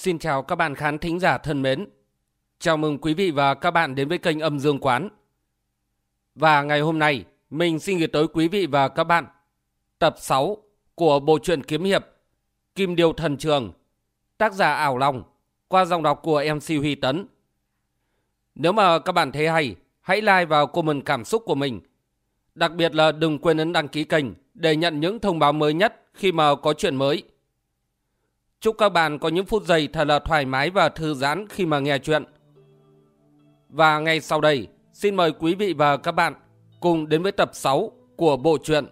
Xin chào các bạn khán thính giả thân mến. Chào mừng quý vị và các bạn đến với kênh Âm Dương Quán. Và ngày hôm nay, mình xin gửi tới quý vị và các bạn tập 6 của bộ truyện kiếm hiệp Kim Điêu Thần Trường, tác giả Ảo Long, qua dòng đọc của MC Huy Tấn. Nếu mà các bạn thấy hay, hãy like và comment cảm xúc của mình. Đặc biệt là đừng quên ấn đăng ký kênh để nhận những thông báo mới nhất khi mà có chuyện mới. Chúc các bạn có những phút giây thật là thoải mái và thư giãn khi mà nghe chuyện. Và ngay sau đây, xin mời quý vị và các bạn cùng đến với tập 6 của bộ truyện.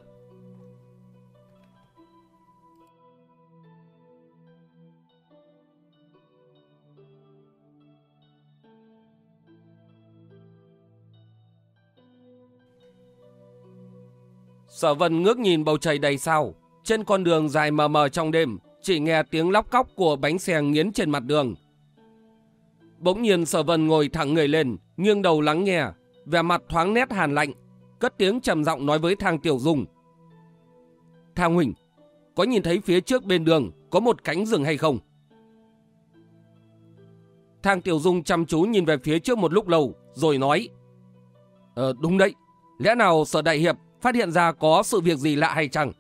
Sở vân ngước nhìn bầu trời đầy sao, trên con đường dài mờ mờ trong đêm, chỉ nghe tiếng lóc cóc của bánh xe nghiến trên mặt đường. Bỗng nhiên sở vân ngồi thẳng người lên, nghiêng đầu lắng nghe, vẻ mặt thoáng nét hàn lạnh, cất tiếng trầm giọng nói với thang tiểu dung. Thang Huỳnh, có nhìn thấy phía trước bên đường có một cánh rừng hay không? Thang tiểu dung chăm chú nhìn về phía trước một lúc lâu, rồi nói. Ờ, đúng đấy, lẽ nào sở đại hiệp phát hiện ra có sự việc gì lạ hay chăng?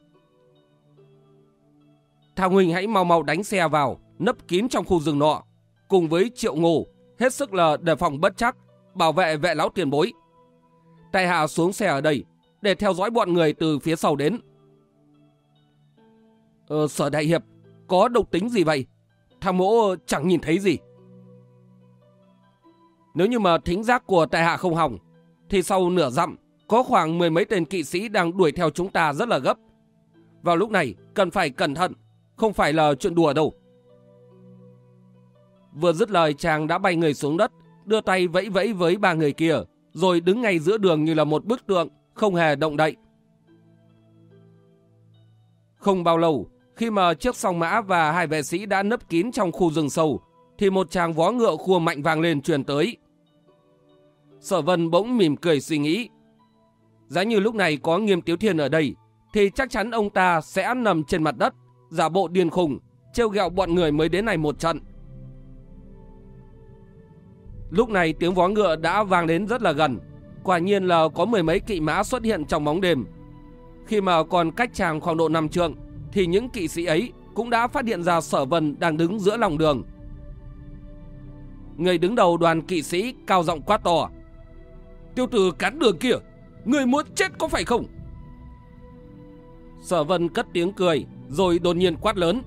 Thảo Huỳnh hãy mau mau đánh xe vào, nấp kín trong khu rừng nọ, cùng với Triệu Ngô, hết sức là đề phòng bất chắc, bảo vệ vệ lão tiền bối. Tài hạ xuống xe ở đây, để theo dõi bọn người từ phía sau đến. Ờ, sở đại hiệp, có độc tính gì vậy? Thằng mỗ chẳng nhìn thấy gì. Nếu như mà thính giác của tài hạ không hỏng, thì sau nửa dặm, có khoảng mười mấy tên kỵ sĩ đang đuổi theo chúng ta rất là gấp. Vào lúc này, cần phải cẩn thận, không phải là chuyện đùa đâu. Vừa dứt lời chàng đã bay người xuống đất, đưa tay vẫy vẫy với ba người kia, rồi đứng ngay giữa đường như là một bức tượng, không hề động đậy. Không bao lâu, khi mà chiếc song mã và hai vệ sĩ đã nấp kín trong khu rừng sâu, thì một chàng vó ngựa khua mạnh vàng lên truyền tới. Sở vân bỗng mỉm cười suy nghĩ. Giá như lúc này có nghiêm tiếu thiên ở đây, thì chắc chắn ông ta sẽ nằm trên mặt đất, giả bộ điên khùng, trêu ghẹo bọn người mới đến này một trận. Lúc này tiếng vó ngựa đã vang đến rất là gần, quả nhiên là có mười mấy kỵ mã xuất hiện trong bóng đêm. Khi mà còn cách chàng khoảng độ năm trượng, thì những kỵ sĩ ấy cũng đã phát hiện ra sở vân đang đứng giữa lòng đường. Người đứng đầu đoàn kỵ sĩ cao giọng quát to. Tiêu tử cắn đường kia, người muốn chết có phải không? Sở vân cất tiếng cười, rồi đột nhiên quát lớn.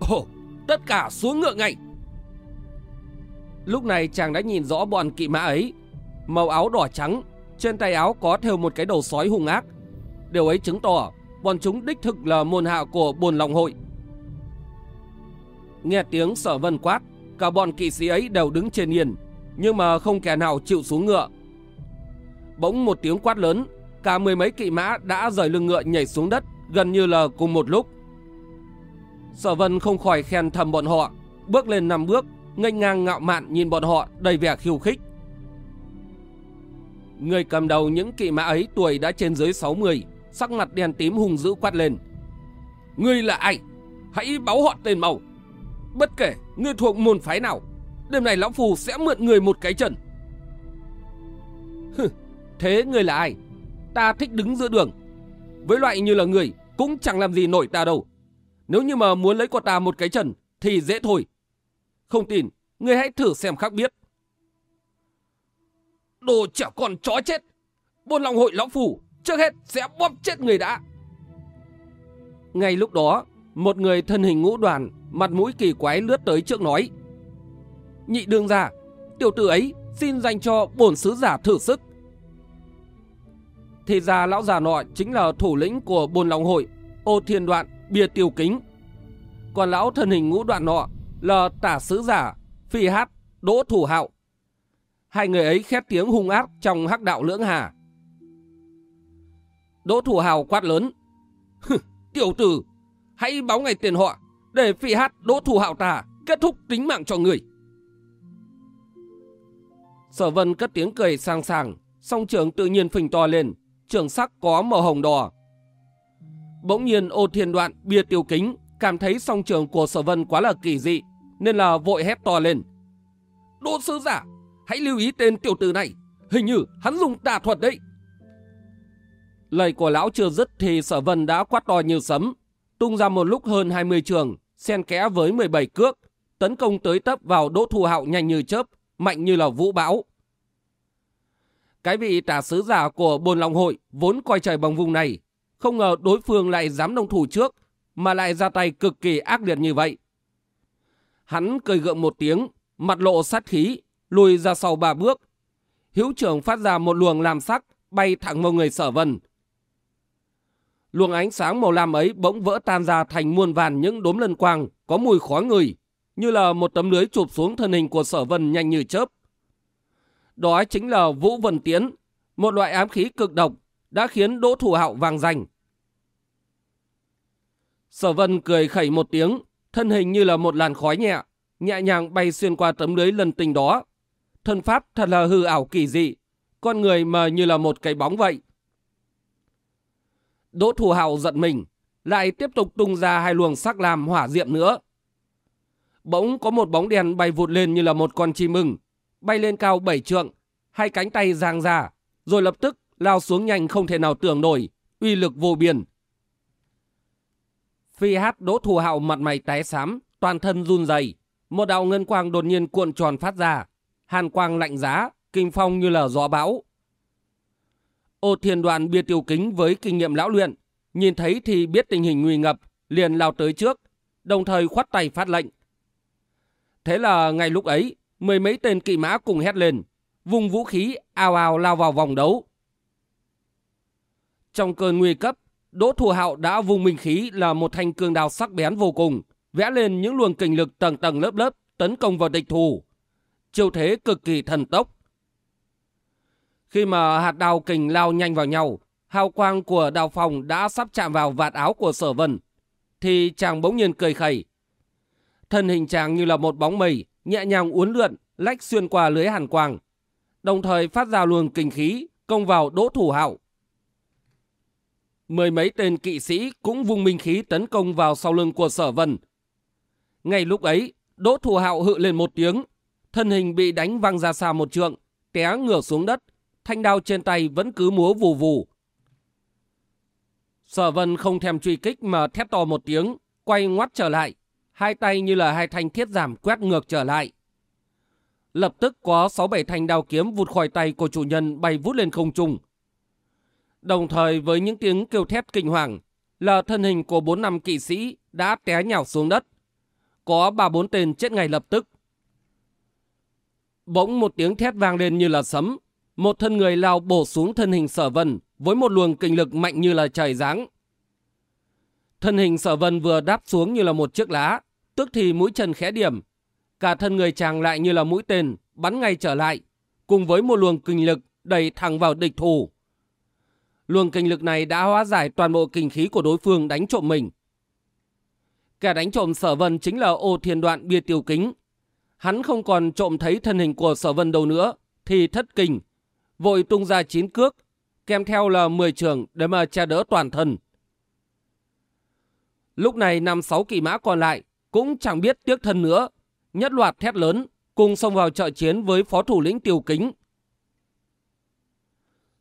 Ồ, tất cả xuống ngựa ngay. Lúc này chàng đã nhìn rõ bọn kỵ mã ấy. Màu áo đỏ trắng, trên tay áo có theo một cái đầu sói hung ác. Điều ấy chứng tỏ bọn chúng đích thực là môn hạ của bồn lòng hội. Nghe tiếng sở vân quát, cả bọn kỵ sĩ ấy đều đứng trên yên, nhưng mà không kẻ nào chịu xuống ngựa. Bỗng một tiếng quát lớn, cả mười mấy kỵ mã đã rời lưng ngựa nhảy xuống đất, gần như là cùng một lúc. Sở vân không khỏi khen thầm bọn họ, bước lên năm bước, nghênh ngang ngạo mạn nhìn bọn họ đầy vẻ khiêu khích. Người cầm đầu những kỵ mã ấy tuổi đã trên dưới 60, sắc mặt đen tím hùng dữ quát lên. Ngươi là ai? Hãy báo họ tên màu. Bất kể ngươi thuộc môn phái nào, đêm này lão phù sẽ mượn người một cái chân. Hừ, thế ngươi là ai? Ta thích đứng giữa đường. Với loại như là người, cũng chẳng làm gì nổi ta đâu. Nếu như mà muốn lấy của ta một cái trần thì dễ thôi. Không tin, ngươi hãy thử xem khác biết. Đồ trẻ con chó chết. Bôn lòng hội lão phủ trước hết sẽ bóp chết người đã. Ngay lúc đó, một người thân hình ngũ đoàn, mặt mũi kỳ quái lướt tới trước nói. Nhị đương ra, tiểu tử ấy xin dành cho bổn sứ giả thử sức. Thì ra lão già nọ chính là thủ lĩnh của bồn lòng hội, ô thiên đoạn, bia tiêu kính. Còn lão thân hình ngũ đoạn nọ là tả sứ giả, phi hát, đỗ thủ hạo. Hai người ấy khét tiếng hung ác trong hắc đạo lưỡng hà. Đỗ thủ hào quát lớn. Tiểu tử, hãy báo ngày tiền họ, để phi hát đỗ thủ hạo ta kết thúc tính mạng cho người. Sở vân cất tiếng cười sang sàng, song trường tự nhiên phình to lên, trường sắc có màu hồng đỏ. Bỗng nhiên ô thiên đoạn bia tiêu kính cảm thấy song trường của sở vân quá là kỳ dị, nên là vội hét to lên. Đỗ sư giả, hãy lưu ý tên tiểu tử này, hình như hắn dùng tà thuật đấy. Lời của lão chưa dứt thì sở vân đã quát to như sấm, tung ra một lúc hơn 20 trường, xen kẽ với 17 cước, tấn công tới tấp vào đỗ thu hạo nhanh như chớp, mạnh như là vũ bão. Cái vị tả sứ giả của bồn lòng hội vốn coi trời bằng vùng này, không ngờ đối phương lại dám đồng thủ trước, mà lại ra tay cực kỳ ác liệt như vậy. Hắn cười gượng một tiếng, mặt lộ sát khí, lùi ra sau ba bước. Hiếu trưởng phát ra một luồng làm sắc, bay thẳng vào người sở vân. Luồng ánh sáng màu lam ấy bỗng vỡ tan ra thành muôn vàn những đốm lân quang, có mùi khó người, như là một tấm lưới chụp xuống thân hình của sở vân nhanh như chớp. Đó chính là Vũ Vân Tiến, một loại ám khí cực độc, đã khiến Đỗ Thủ Hạo vang danh. Sở Vân cười khẩy một tiếng, thân hình như là một làn khói nhẹ, nhẹ nhàng bay xuyên qua tấm lưới lần tình đó. Thân pháp thật là hư ảo kỳ dị, con người mà như là một cái bóng vậy. Đỗ Thủ Hạo giận mình, lại tiếp tục tung ra hai luồng sắc làm hỏa diệm nữa. Bỗng có một bóng đèn bay vụt lên như là một con chim mừng, bay lên cao bảy trượng, hai cánh tay giang ra, rồi lập tức lao xuống nhanh không thể nào tưởng nổi, uy lực vô biên. Phi hát đỗ thù hạo mặt mày tái xám, toàn thân run rẩy, một đạo ngân quang đột nhiên cuộn tròn phát ra, hàn quang lạnh giá, kinh phong như là gió bão. Ô thiên đoàn bia tiêu kính với kinh nghiệm lão luyện, nhìn thấy thì biết tình hình nguy ngập, liền lao tới trước, đồng thời khoát tay phát lệnh. Thế là ngay lúc ấy, mười mấy tên kỵ mã cùng hét lên, vùng vũ khí ào ào lao vào vòng đấu. Trong cơn nguy cấp, Đỗ Thù Hạo đã vùng minh khí là một thanh cương đao sắc bén vô cùng, vẽ lên những luồng kình lực tầng tầng lớp lớp tấn công vào địch thủ. Chiêu thế cực kỳ thần tốc. Khi mà hạt đao kình lao nhanh vào nhau, hào quang của đào phòng đã sắp chạm vào vạt áo của sở vân, thì chàng bỗng nhiên cười khẩy. Thân hình chàng như là một bóng mây, nhẹ nhàng uốn lượn, lách xuyên qua lưới hàn quang, đồng thời phát ra luồng kinh khí công vào đỗ thủ hạo. Mười mấy tên kỵ sĩ cũng vung minh khí tấn công vào sau lưng của sở vân. Ngay lúc ấy, đỗ thủ hạo hự lên một tiếng, thân hình bị đánh văng ra xa một trượng, té ngửa xuống đất, thanh đao trên tay vẫn cứ múa vù vù. Sở vân không thèm truy kích mà thét to một tiếng, quay ngoắt trở lại, hai tay như là hai thanh thiết giảm quét ngược trở lại. Lập tức có 6-7 thanh đao kiếm vụt khỏi tay của chủ nhân bay vút lên không trung. Đồng thời với những tiếng kêu thét kinh hoàng là thân hình của 4 năm kỵ sĩ đã té nhào xuống đất. Có 3-4 tên chết ngay lập tức. Bỗng một tiếng thét vang lên như là sấm. Một thân người lao bổ xuống thân hình sở vân với một luồng kinh lực mạnh như là trời giáng. Thân hình sở vân vừa đáp xuống như là một chiếc lá, tức thì mũi chân khẽ điểm, Cả thân người chàng lại như là mũi tên, bắn ngay trở lại, cùng với một luồng kinh lực đẩy thẳng vào địch thủ. Luồng kinh lực này đã hóa giải toàn bộ kinh khí của đối phương đánh trộm mình. Kẻ đánh trộm sở vân chính là ô thiên đoạn bia tiêu kính. Hắn không còn trộm thấy thân hình của sở vân đâu nữa, thì thất kinh, vội tung ra chín cước, kèm theo là 10 trường để mà che đỡ toàn thân. Lúc này năm sáu kỵ mã còn lại cũng chẳng biết tiếc thân nữa nhất loạt thét lớn, cùng xông vào trợ chiến với phó thủ lĩnh Tiêu Kính.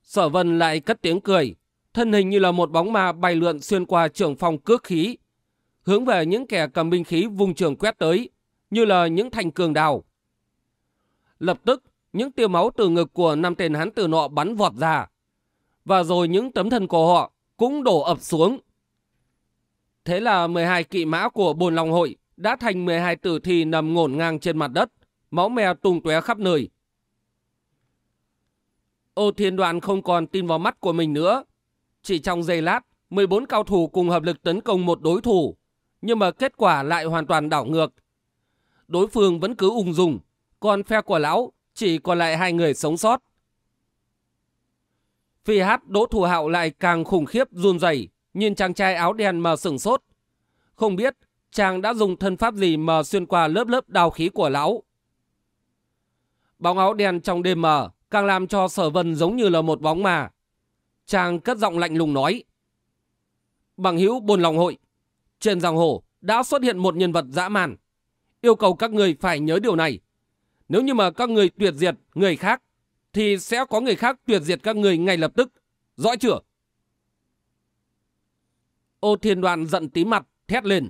Sở Vân lại cất tiếng cười, thân hình như là một bóng ma bay lượn xuyên qua trường phòng cước khí, hướng về những kẻ cầm binh khí vùng trường quét tới, như là những thành cường đào. Lập tức, những tia máu từ ngực của năm tên hắn tử nọ bắn vọt ra, và rồi những tấm thân của họ cũng đổ ập xuống. Thế là 12 kỵ mã của bồn long hội đã thành 12 tử thi nằm ngổn ngang trên mặt đất, máu me tung tóe khắp nơi. Ô thiên đoàn không còn tin vào mắt của mình nữa. Chỉ trong giây lát, 14 cao thủ cùng hợp lực tấn công một đối thủ, nhưng mà kết quả lại hoàn toàn đảo ngược. Đối phương vẫn cứ ung dung, còn phe của lão chỉ còn lại hai người sống sót. Phi hát đỗ thủ hạo lại càng khủng khiếp run rẩy nhìn chàng trai áo đen mà sửng sốt. Không biết chàng đã dùng thân pháp gì mờ xuyên qua lớp lớp đào khí của lão. Bóng áo đen trong đêm mờ càng làm cho sở vân giống như là một bóng mà. Chàng cất giọng lạnh lùng nói. Bằng hữu buồn lòng hội, trên giang hồ đã xuất hiện một nhân vật dã man. Yêu cầu các người phải nhớ điều này. Nếu như mà các người tuyệt diệt người khác, thì sẽ có người khác tuyệt diệt các người ngay lập tức. Rõ chưa? Ô thiên Đoàn giận tí mặt, thét lên.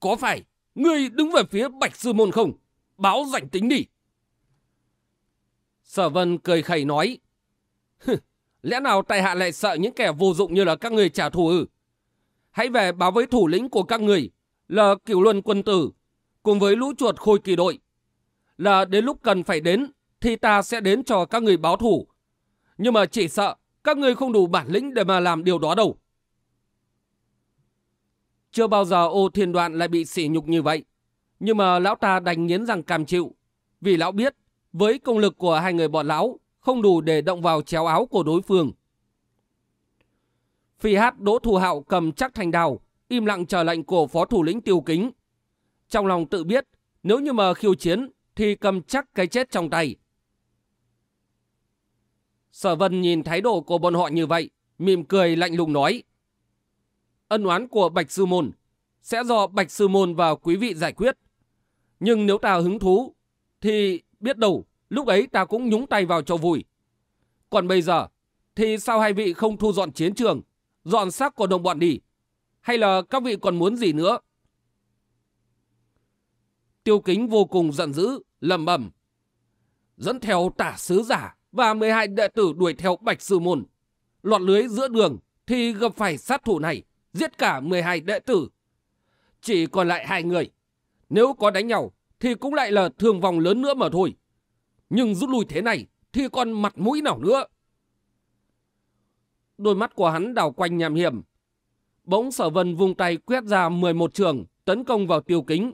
Có phải, ngươi đứng về phía bạch sư môn không? Báo rảnh tính đi. Sở vân cười khẩy nói. Lẽ nào tại hạ lại sợ những kẻ vô dụng như là các người trả thù ư? Hãy về báo với thủ lĩnh của các người là cửu luân quân tử cùng với lũ chuột khôi kỳ đội. Là đến lúc cần phải đến thì ta sẽ đến cho các người báo thủ. Nhưng mà chỉ sợ các người không đủ bản lĩnh để mà làm điều đó đâu. Chưa bao giờ ô thiên đoạn lại bị sỉ nhục như vậy. Nhưng mà lão ta đành nghiến rằng cam chịu. Vì lão biết, với công lực của hai người bọn lão, không đủ để động vào chéo áo của đối phương. Phi hát đỗ thù hạo cầm chắc thành đào, im lặng chờ lệnh của phó thủ lĩnh tiêu kính. Trong lòng tự biết, nếu như mà khiêu chiến, thì cầm chắc cái chết trong tay. Sở vân nhìn thái độ của bọn họ như vậy, mỉm cười lạnh lùng nói. Ân oán của Bạch Sư Môn sẽ do Bạch Sư Môn và quý vị giải quyết. Nhưng nếu ta hứng thú, thì biết đâu lúc ấy ta cũng nhúng tay vào cho vui. Còn bây giờ, thì sao hai vị không thu dọn chiến trường, dọn xác của đồng bọn đi? Hay là các vị còn muốn gì nữa? Tiêu kính vô cùng giận dữ, lầm bẩm Dẫn theo tả sứ giả và 12 đệ tử đuổi theo Bạch Sư Môn. Lọt lưới giữa đường thì gặp phải sát thủ này, giết cả 12 đệ tử. Chỉ còn lại hai người. Nếu có đánh nhau thì cũng lại là thương vong lớn nữa mà thôi. Nhưng rút lui thế này thì còn mặt mũi nào nữa. Đôi mắt của hắn đảo quanh nhàm hiểm. Bỗng sở vân vung tay quét ra 11 trường tấn công vào tiêu kính.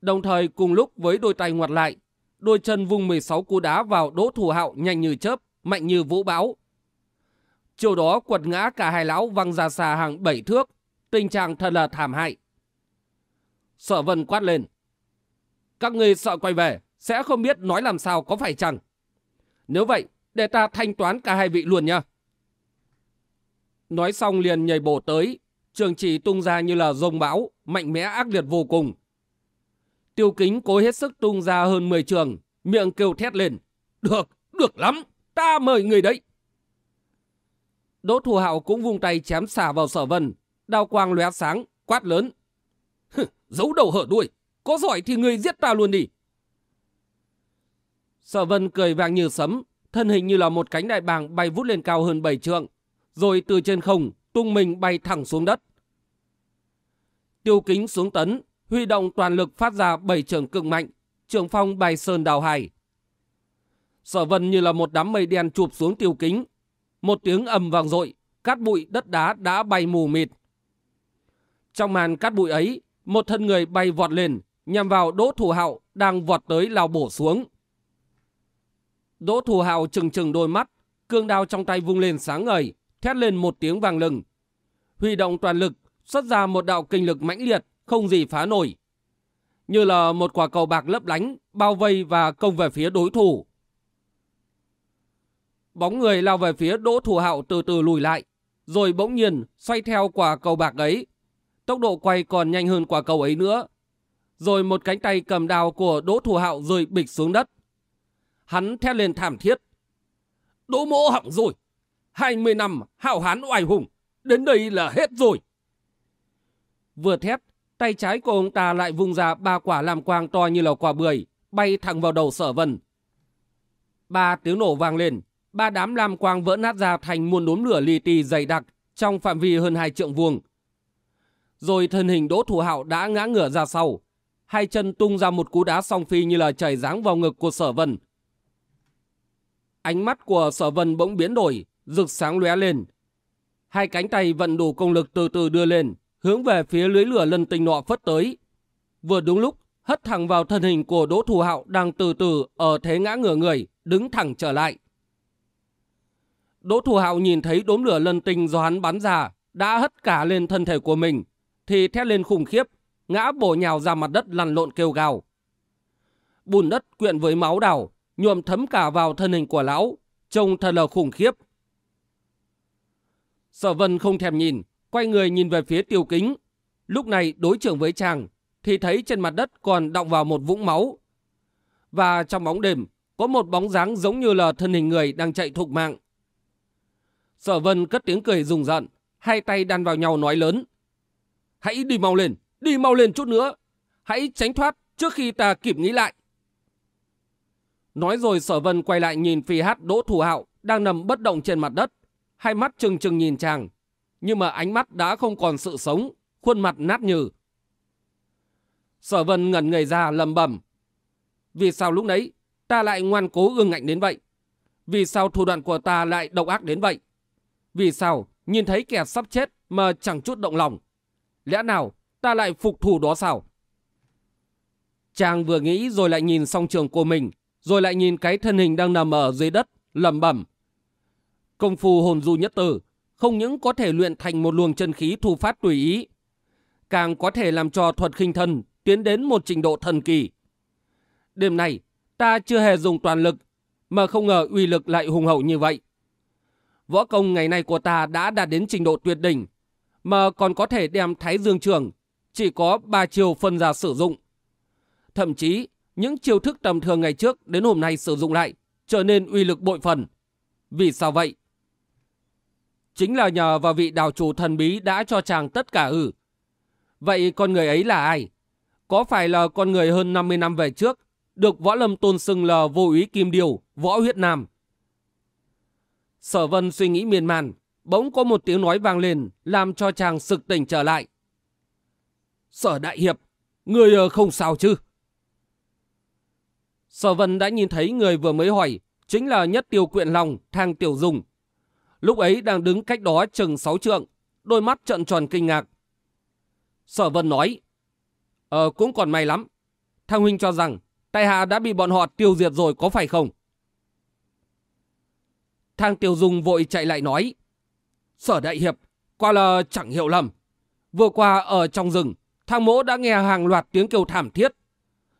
Đồng thời cùng lúc với đôi tay ngoặt lại, đôi chân vung 16 cú đá vào đỗ thủ hạo nhanh như chớp, mạnh như vũ bão. Chiều đó quật ngã cả hai lão văng ra xa hàng bảy thước, tình trạng thật là thảm hại. Sở vân quát lên. Các người sợ quay về, sẽ không biết nói làm sao có phải chăng. Nếu vậy, để ta thanh toán cả hai vị luôn nha. Nói xong liền nhảy bổ tới, trường chỉ tung ra như là rồng bão, mạnh mẽ ác liệt vô cùng. Tiêu kính cố hết sức tung ra hơn 10 trường, miệng kêu thét lên. Được, được lắm, ta mời người đấy. Đỗ Thù Hạo cũng vung tay chém xả vào sở vân, đao quang lóe sáng, quát lớn. Giấu đầu hở đuôi, có giỏi thì người giết ta luôn đi. Sở vân cười vàng như sấm, thân hình như là một cánh đại bàng bay vút lên cao hơn 7 trượng, rồi từ trên không tung mình bay thẳng xuống đất. Tiêu kính xuống tấn, huy động toàn lực phát ra bảy trường cực mạnh, trường phong bay sơn đào hải. Sở vân như là một đám mây đen chụp xuống tiêu kính. Một tiếng ầm vang dội, cát bụi đất đá đã bay mù mịt. Trong màn cát bụi ấy, một thân người bay vọt lên, nhằm vào đỗ thủ hạo đang vọt tới lao bổ xuống. Đỗ thủ hạo trừng trừng đôi mắt, cương đao trong tay vung lên sáng ngời, thét lên một tiếng vang lừng. Huy động toàn lực, xuất ra một đạo kinh lực mãnh liệt, không gì phá nổi. Như là một quả cầu bạc lấp lánh, bao vây và công về phía đối thủ. Bóng người lao về phía đỗ thủ hạo từ từ lùi lại, rồi bỗng nhiên xoay theo quả cầu bạc ấy. Tốc độ quay còn nhanh hơn quả cầu ấy nữa. Rồi một cánh tay cầm đào của đỗ thủ hạo rơi bịch xuống đất. Hắn thét lên thảm thiết. Đỗ mỗ hỏng rồi. 20 năm hạo hán oai hùng. Đến đây là hết rồi. Vừa thét, tay trái của ông ta lại vung ra ba quả làm quang to như là quả bưởi, bay thẳng vào đầu sở vân. Ba tiếng nổ vang lên, ba đám lam quang vỡ nát ra thành muôn đốm lửa li ti dày đặc trong phạm vi hơn hai trượng vuông. Rồi thân hình đỗ thủ hạo đã ngã ngửa ra sau, hai chân tung ra một cú đá song phi như là chảy dáng vào ngực của sở vân. Ánh mắt của sở vân bỗng biến đổi, rực sáng lóe lên. Hai cánh tay vận đủ công lực từ từ đưa lên, hướng về phía lưới lửa lần tinh nọ phất tới. Vừa đúng lúc, hất thẳng vào thân hình của Đỗ Thủ Hạo đang từ từ ở thế ngã ngửa người, đứng thẳng trở lại. Đỗ Thủ Hạo nhìn thấy đốm lửa lân tinh do hắn bắn ra, đã hất cả lên thân thể của mình, thì thét lên khủng khiếp, ngã bổ nhào ra mặt đất lăn lộn kêu gào. Bùn đất quyện với máu đào, nhuộm thấm cả vào thân hình của lão, trông thật là khủng khiếp. Sở vân không thèm nhìn, quay người nhìn về phía tiêu kính. Lúc này đối trưởng với chàng, thì thấy trên mặt đất còn đọng vào một vũng máu. Và trong bóng đêm có một bóng dáng giống như là thân hình người đang chạy thục mạng. Sở vân cất tiếng cười rùng rợn, hai tay đan vào nhau nói lớn. Hãy đi mau lên, đi mau lên chút nữa. Hãy tránh thoát trước khi ta kịp nghĩ lại. Nói rồi sở vân quay lại nhìn phi hát đỗ thủ hạo đang nằm bất động trên mặt đất. Hai mắt trừng trừng nhìn chàng. Nhưng mà ánh mắt đã không còn sự sống, khuôn mặt nát nhừ. Sở vân ngẩn người ra lầm bẩm. Vì sao lúc nấy ta lại ngoan cố ương ngạnh đến vậy? Vì sao thủ đoạn của ta lại độc ác đến vậy? Vì sao nhìn thấy kẻ sắp chết mà chẳng chút động lòng? Lẽ nào ta lại phục thủ đó sao? Chàng vừa nghĩ rồi lại nhìn song trường của mình, rồi lại nhìn cái thân hình đang nằm ở dưới đất, lầm bẩm. Công phu hồn du nhất tử không những có thể luyện thành một luồng chân khí thu phát tùy ý, càng có thể làm cho thuật khinh thân tiến đến một trình độ thần kỳ. Đêm nay, ta chưa hề dùng toàn lực, mà không ngờ uy lực lại hùng hậu như vậy. Võ công ngày nay của ta đã đạt đến trình độ tuyệt đỉnh, mà còn có thể đem Thái Dương Trường chỉ có ba chiều phân ra sử dụng. Thậm chí, những chiêu thức tầm thường ngày trước đến hôm nay sử dụng lại trở nên uy lực bội phần. Vì sao vậy? Chính là nhờ vào vị đào chủ thần bí đã cho chàng tất cả ư. Vậy con người ấy là ai? Có phải là con người hơn 50 năm về trước được võ lâm tôn xưng là vô úy Kim Điều, võ huyết nam? Sở vân suy nghĩ miên man, bỗng có một tiếng nói vang lên làm cho chàng sực tỉnh trở lại. Sở đại hiệp, người ờ, không sao chứ? Sở vân đã nhìn thấy người vừa mới hỏi chính là nhất tiêu quyện lòng thang tiểu dùng. Lúc ấy đang đứng cách đó chừng sáu trượng, đôi mắt trợn tròn kinh ngạc. Sở vân nói, Ờ cũng còn may lắm. Thang huynh cho rằng tại hạ đã bị bọn họ tiêu diệt rồi có phải không? Thang Tiêu Dung vội chạy lại nói, Sở đại hiệp, qua là chẳng hiểu lầm. Vừa qua ở trong rừng, thang mỗ đã nghe hàng loạt tiếng kêu thảm thiết.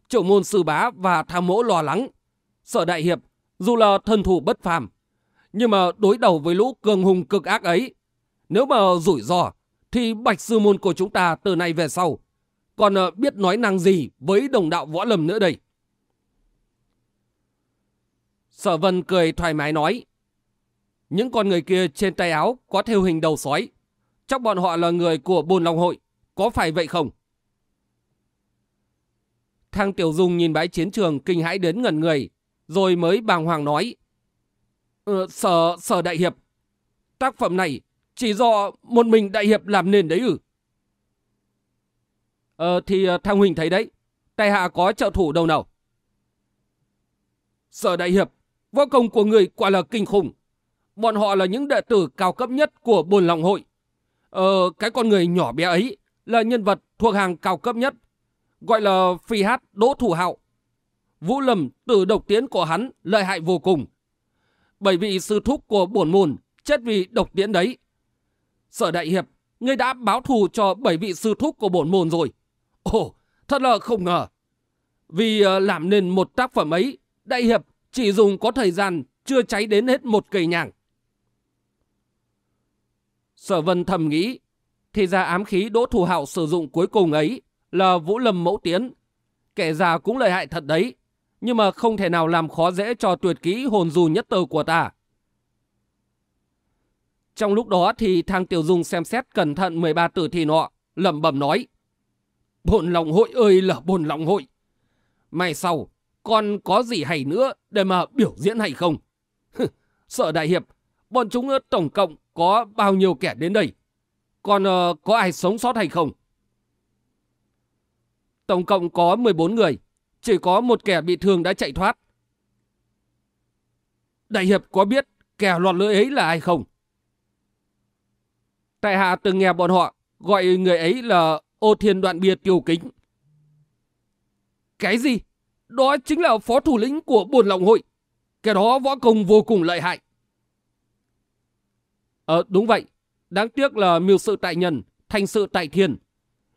Triệu môn sư bá và thang mỗ lo lắng. Sở đại hiệp, dù là thân thủ bất phàm, nhưng mà đối đầu với lũ cường hùng cực ác ấy, nếu mà rủi ro, thì bạch sư môn của chúng ta từ nay về sau, còn ờ, biết nói năng gì với đồng đạo võ lâm nữa đây. Sở vân cười thoải mái nói, những con người kia trên tay áo có theo hình đầu sói. Chắc bọn họ là người của bồn long hội. Có phải vậy không? Thang Tiểu Dung nhìn bãi chiến trường kinh hãi đến ngẩn người. Rồi mới bàng hoàng nói. Ờ, sở, sở đại hiệp. Tác phẩm này chỉ do một mình đại hiệp làm nên đấy ư? Ờ, thì ờ, thang Huỳnh thấy đấy. Tài hạ có trợ thủ đâu nào? Sở đại hiệp, võ công của người quả là kinh khủng. Bọn họ là những đệ tử cao cấp nhất của bồn lòng hội. Ờ, cái con người nhỏ bé ấy là nhân vật thuộc hàng cao cấp nhất. Gọi là phi hát đỗ thủ hạo. Vũ lầm từ độc tiến của hắn lợi hại vô cùng. Bởi vì sư thúc của bổn môn chết vì độc tiến đấy. Sở đại hiệp, ngươi đã báo thù cho bảy vị sư thúc của bổn môn rồi. Ồ, thật là không ngờ. Vì ờ, làm nên một tác phẩm ấy, đại hiệp chỉ dùng có thời gian chưa cháy đến hết một cây nhàng. Sở vân thầm nghĩ, thì ra ám khí đỗ thủ hạo sử dụng cuối cùng ấy là vũ lâm mẫu tiến. Kẻ già cũng lợi hại thật đấy, nhưng mà không thể nào làm khó dễ cho tuyệt kỹ hồn dù nhất tơ của ta. Trong lúc đó thì thang tiểu dung xem xét cẩn thận 13 tử thi nọ, lẩm bẩm nói. Bồn lòng hội ơi là bồn lòng hội. Mai sau, còn có gì hay nữa để mà biểu diễn hay không? Sợ đại hiệp, bọn chúng tổng cộng có bao nhiêu kẻ đến đây? Còn uh, có ai sống sót hay không? Tổng cộng có 14 người, chỉ có một kẻ bị thương đã chạy thoát. Đại hiệp có biết kẻ lọt lưới ấy là ai không? Tại hạ từng nghe bọn họ gọi người ấy là ô thiên đoạn bia tiêu kính. Cái gì? Đó chính là phó thủ lĩnh của buồn lòng hội. kẻ đó võ công vô cùng lợi hại. Ờ đúng vậy. Đáng tiếc là miêu sự tại nhân, thành sự tại thiên.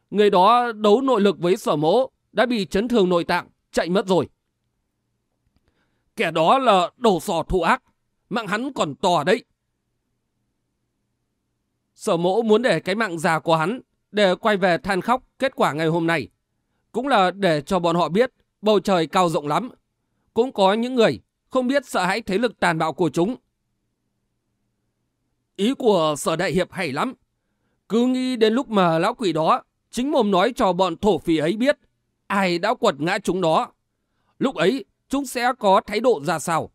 Người đó đấu nội lực với sở mỗ, đã bị chấn thương nội tạng, chạy mất rồi. Kẻ đó là đầu sò thụ ác, mạng hắn còn to đấy. Sở mỗ muốn để cái mạng già của hắn để quay về than khóc kết quả ngày hôm nay. cũng là để cho bọn họ biết bầu trời cao rộng lắm. Cũng có những người không biết sợ hãi thế lực tàn bạo của chúng. Ý của sở đại hiệp hay lắm. Cứ nghĩ đến lúc mà lão quỷ đó chính mồm nói cho bọn thổ phỉ ấy biết ai đã quật ngã chúng đó. Lúc ấy chúng sẽ có thái độ ra sao.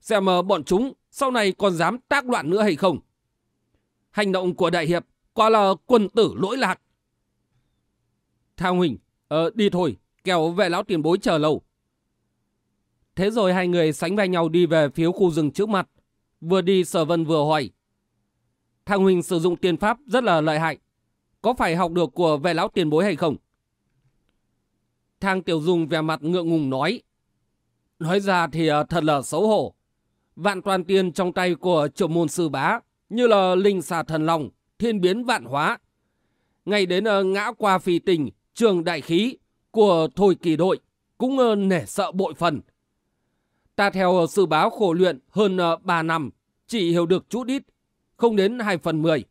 Xem mà bọn chúng sau này còn dám tác loạn nữa hay không. Hành động của đại hiệp quả là quân tử lỗi lạc. Thao Huỳnh, ờ, đi thôi, kéo vệ lão tiền bối chờ lâu. Thế rồi hai người sánh vai nhau đi về phía khu rừng trước mặt. Vừa đi sở vân vừa hỏi. Thằng Huỳnh sử dụng tiền pháp rất là lợi hại. Có phải học được của vệ lão tiền bối hay không? Thang Tiểu Dung vẻ mặt ngượng ngùng nói. Nói ra thì ờ, thật là xấu hổ. Vạn toàn tiền trong tay của trưởng môn sư bá như là linh xà thần lòng, thiên biến vạn hóa. Ngay đến ờ, ngã qua phi tình, trường đại khí của thôi kỳ đội cũng ờ, nể sợ bội phần. Ta theo sư bá khổ luyện hơn 3 năm, chỉ hiểu được chút ít, không đến 2 phần 10.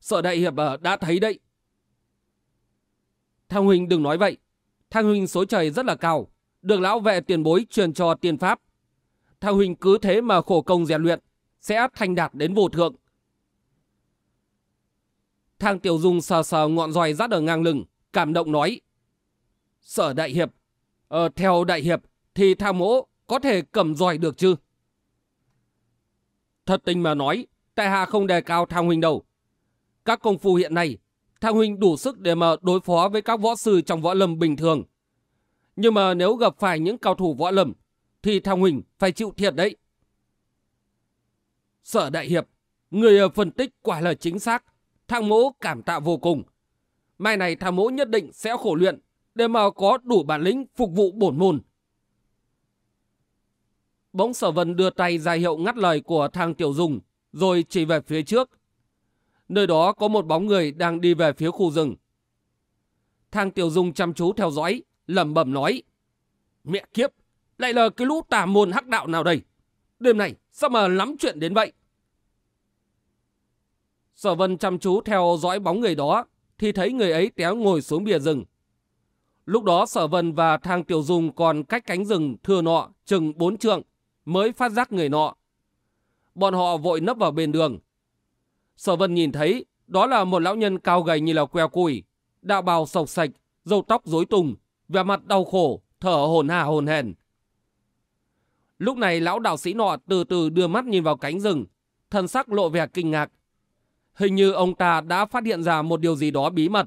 Sợ đại hiệp ờ, đã thấy đấy. Thang huynh đừng nói vậy. Thang huynh số trời rất là cao, được lão vệ tiền bối truyền cho tiền pháp. Thang huynh cứ thế mà khổ công rèn luyện, sẽ thành đạt đến vô thượng. Thang Tiểu Dung sờ sờ ngọn roi rát ở ngang lưng, cảm động nói. Sở đại hiệp, ờ, theo đại hiệp thì thang mỗ có thể cầm roi được chứ? Thật tình mà nói, tại hạ không đề cao thang huynh đâu. Các công phu hiện nay, thang huynh đủ sức để mà đối phó với các võ sư trong võ lâm bình thường. Nhưng mà nếu gặp phải những cao thủ võ lâm, thì thang huynh phải chịu thiệt đấy. Sở đại hiệp, người ờ, phân tích quả là chính xác. Thang mỗ cảm tạ vô cùng. Mai này thang mỗ nhất định sẽ khổ luyện để mà có đủ bản lĩnh phục vụ bổn môn. Bỗng sở vân đưa tay ra hiệu ngắt lời của thang tiểu dung rồi chỉ về phía trước. Nơi đó có một bóng người đang đi về phía khu rừng. Thang tiểu dung chăm chú theo dõi, lẩm bẩm nói. Mẹ kiếp, lại là cái lũ tà môn hắc đạo nào đây? Đêm này sao mà lắm chuyện đến vậy? Sở vân chăm chú theo dõi bóng người đó, thì thấy người ấy téo ngồi xuống bìa rừng. Lúc đó sở vân và thang tiểu dung còn cách cánh rừng thừa nọ chừng bốn trượng, mới phát giác người nọ. Bọn họ vội nấp vào bên đường. Sở vân nhìn thấy, đó là một lão nhân cao gầy như là queo củi, đạo bào sọc sạch, râu tóc rối tung, vẻ mặt đau khổ, thở hồn hà hồn hèn. Lúc này lão đạo sĩ nọ từ từ đưa mắt nhìn vào cánh rừng, thân sắc lộ vẻ kinh ngạc, Hình như ông ta đã phát hiện ra một điều gì đó bí mật.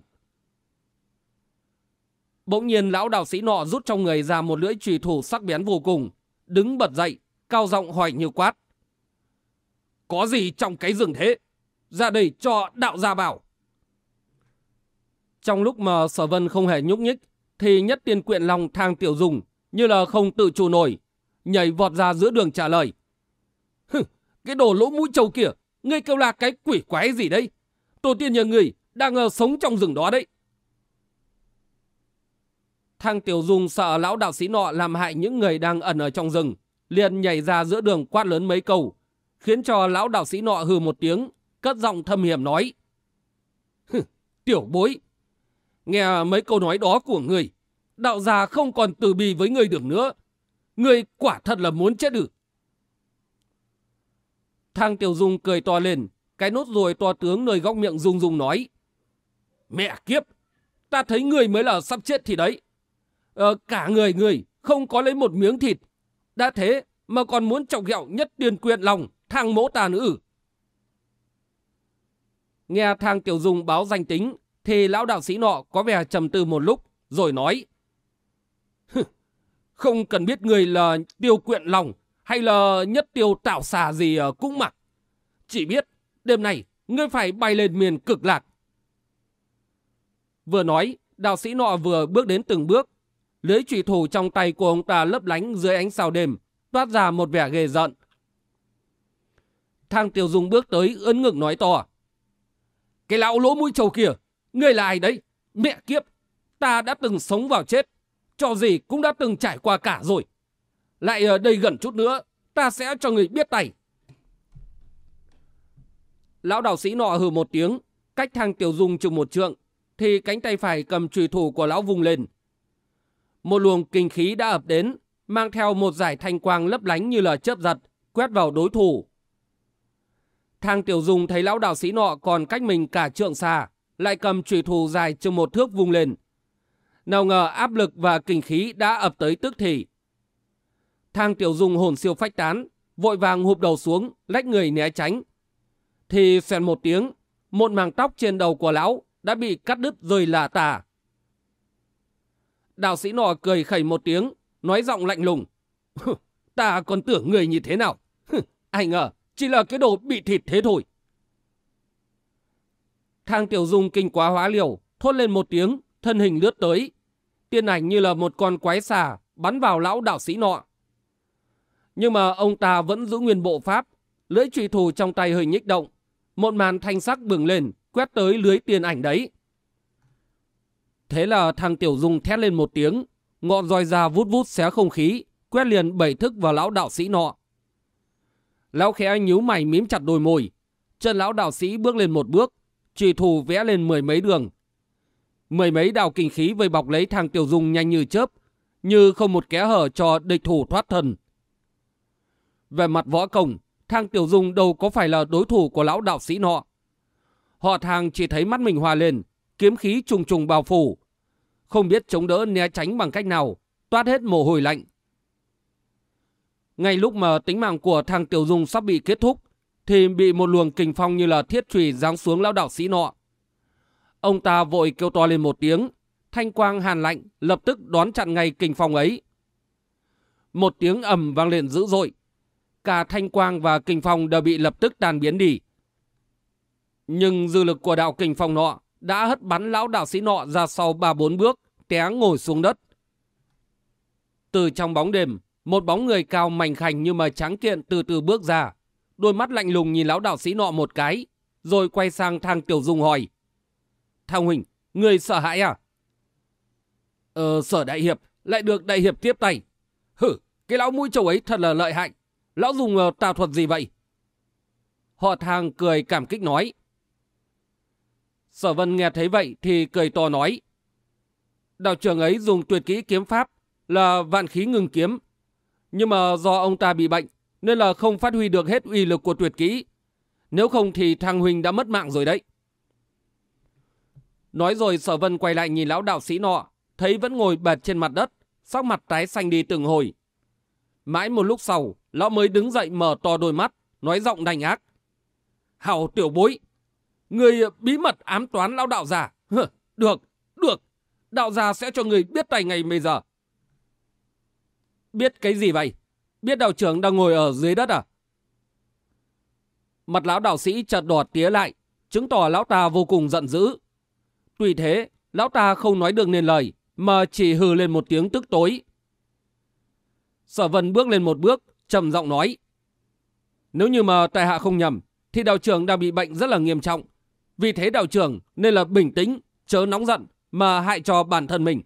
Bỗng nhiên lão đạo sĩ nọ rút trong người ra một lưỡi trùy thủ sắc bén vô cùng, đứng bật dậy, cao giọng hỏi như quát. Có gì trong cái rừng thế? Ra đây cho đạo gia bảo. Trong lúc mà sở vân không hề nhúc nhích, thì nhất tiên quyện lòng thang tiểu dùng, như là không tự chủ nổi, nhảy vọt ra giữa đường trả lời. Hừ, cái đồ lỗ mũi trâu kia, Ngươi kêu là cái quỷ quái gì đây? Tổ tiên nhà người đang uh, sống trong rừng đó đấy. Thang Tiểu Dung sợ lão đạo sĩ nọ làm hại những người đang ẩn ở trong rừng, liền nhảy ra giữa đường quát lớn mấy câu, khiến cho lão đạo sĩ nọ hừ một tiếng, cất giọng thâm hiểm nói. Tiểu bối, nghe mấy câu nói đó của người, đạo già không còn từ bì với người được nữa. Người quả thật là muốn chết được. Thang Tiểu Dung cười to lên, cái nốt ruồi to tướng nơi góc miệng Dung Dung nói. Mẹ kiếp, ta thấy người mới là sắp chết thì đấy. Ờ, cả người người không có lấy một miếng thịt. Đã thế mà còn muốn chọc ghẹo nhất tiền quyền lòng, thang mỗ tàn ư. Nghe thang Tiểu Dung báo danh tính, thì lão đạo sĩ nọ có vẻ trầm tư một lúc, rồi nói. Không cần biết người là tiêu quyện lòng, hay là nhất tiêu tạo xà gì cũng mặc. Chỉ biết đêm nay ngươi phải bay lên miền cực lạc. Vừa nói, đạo sĩ nọ vừa bước đến từng bước. Lưới trụy thủ trong tay của ông ta lấp lánh dưới ánh sao đêm, toát ra một vẻ ghê giận. Thang Tiểu Dung bước tới ấn ngực nói to. Cái lão lỗ mũi trầu kia, ngươi là ai đấy? Mẹ kiếp, ta đã từng sống vào chết, cho gì cũng đã từng trải qua cả rồi. Lại ở đây gần chút nữa, ta sẽ cho người biết tay. Lão đạo sĩ nọ hừ một tiếng, cách thang tiểu dung chừng một trượng, thì cánh tay phải cầm trùy thủ của lão vùng lên, một luồng kinh khí đã ập đến, mang theo một giải thanh quang lấp lánh như là chớp giật, quét vào đối thủ. Thang Tiểu Dung thấy lão đạo sĩ nọ còn cách mình cả trượng xa, lại cầm trùy thủ dài chừng một thước vung lên. Nào ngờ áp lực và kinh khí đã ập tới tức thì. Thang Tiểu Dung hồn siêu phách tán, vội vàng hụp đầu xuống, lách người né tránh. Thì xoèn một tiếng, một màng tóc trên đầu của lão đã bị cắt đứt rơi lả tả. Đạo sĩ nọ cười khẩy một tiếng, nói giọng lạnh lùng. Ta còn tưởng người như thế nào? Ai ngờ, chỉ là cái đồ bị thịt thế thôi. Thang Tiểu Dung kinh quá hóa liều, thốt lên một tiếng, thân hình lướt tới. Tiên ảnh như là một con quái xà, bắn vào lão đạo sĩ nọ. Nhưng mà ông ta vẫn giữ nguyên bộ pháp, lưỡi trùy thủ trong tay hơi nhích động. Một màn thanh sắc bừng lên, quét tới lưới tiên ảnh đấy. Thế là thằng Tiểu Dung thét lên một tiếng, ngọn roi ra vút vút xé không khí, quét liền bảy thức vào lão đạo sĩ nọ. Lão khẽ nhíu mày mím chặt đôi môi, chân lão đạo sĩ bước lên một bước, trùy thủ vẽ lên mười mấy đường. Mười mấy đạo kinh khí vây bọc lấy thằng Tiểu Dung nhanh như chớp, như không một kẽ hở cho địch thủ thoát thân. Về mặt võ công, thang Tiểu Dung đâu có phải là đối thủ của lão đạo sĩ nọ. Họ thang chỉ thấy mắt mình hòa lên, kiếm khí trùng trùng bao phủ. Không biết chống đỡ né tránh bằng cách nào, toát hết mồ hôi lạnh. Ngay lúc mà tính mạng của thằng Tiểu Dung sắp bị kết thúc, thì bị một luồng kình phong như là thiết trùy giáng xuống lão đạo sĩ nọ. Ông ta vội kêu to lên một tiếng, thanh quang hàn lạnh lập tức đón chặn ngay kình phong ấy. Một tiếng ầm vang lên dữ dội, cả thanh quang và kình phong đều bị lập tức tan biến đi. Nhưng dư lực của đạo kình phong nọ đã hất bắn lão đạo sĩ nọ ra sau ba bốn bước, té ngồi xuống đất. Từ trong bóng đêm, một bóng người cao mảnh khảnh như mà trắng kiện từ từ bước ra. Đôi mắt lạnh lùng nhìn lão đạo sĩ nọ một cái, rồi quay sang thang tiểu dung hỏi. Thang Huỳnh, người sợ hãi à? Ờ, sở đại hiệp, lại được đại hiệp tiếp tay. Hử, cái lão mũi trầu ấy thật là lợi hại. Lão dùng uh, tà thuật gì vậy? Họ thang cười cảm kích nói. Sở vân nghe thấy vậy thì cười to nói. Đạo trưởng ấy dùng tuyệt kỹ kiếm pháp là vạn khí ngừng kiếm. Nhưng mà do ông ta bị bệnh nên là không phát huy được hết uy lực của tuyệt kỹ. Nếu không thì thằng Huỳnh đã mất mạng rồi đấy. Nói rồi sở vân quay lại nhìn lão đạo sĩ nọ, thấy vẫn ngồi bệt trên mặt đất, sắc mặt tái xanh đi từng hồi. Mãi một lúc sau, lão mới đứng dậy mở to đôi mắt, nói giọng đành ác. Hảo tiểu bối, người bí mật ám toán lão đạo già. được, được, đạo già sẽ cho người biết tay ngày bây giờ. Biết cái gì vậy? Biết đạo trưởng đang ngồi ở dưới đất à? Mặt lão đạo sĩ chợt đỏ tía lại, chứng tỏ lão ta vô cùng giận dữ. Tuy thế, lão ta không nói được nên lời, mà chỉ hừ lên một tiếng tức tối. Sở vân bước lên một bước, trầm giọng nói. Nếu như mà tài hạ không nhầm, thì đạo trưởng đang bị bệnh rất là nghiêm trọng. Vì thế đạo trưởng nên là bình tĩnh, chớ nóng giận mà hại cho bản thân mình.